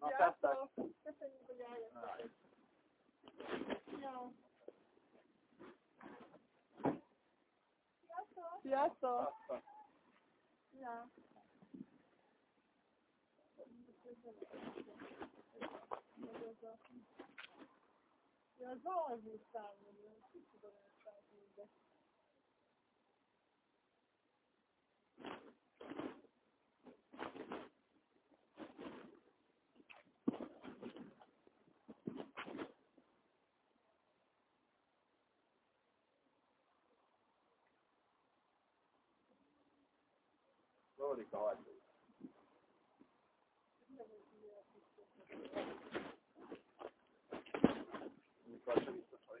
Speaker 1: Na, tettek.
Speaker 2: Köszönjük, hogy eljöttetek. Ja. Sziasztok!
Speaker 7: Sziasztok!
Speaker 2: Ja. Ja, az alvó számomra, nem tudom.
Speaker 1: Alig a hajtó. Mikor se visszafaj.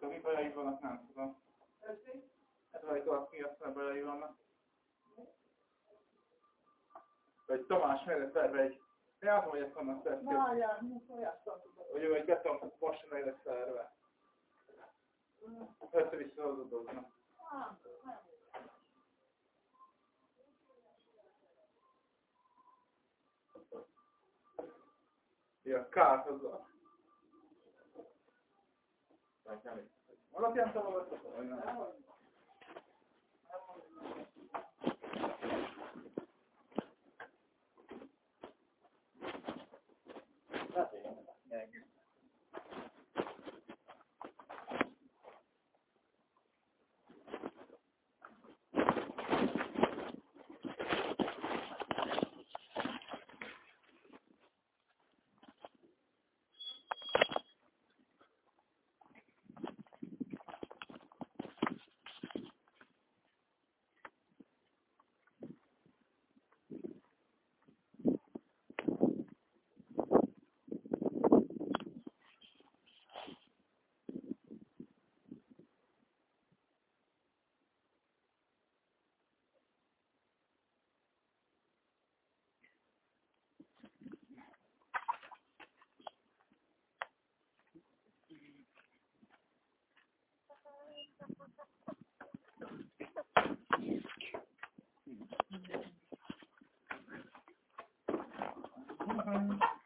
Speaker 1: rajta. Mi bajaim vannak, nem tudom. Ez rajta azt mi azt a bajai vannak. Vagy Tamás mellett terve egy... Én látom, hogy ezt vannak szerző.
Speaker 7: Várjál, mi folyasztom.
Speaker 1: Hogy ő egy beton lesz szerve. Össze-vissza adódoznak. Ja, kárt No lo pienso Gracias. Mm-hmm.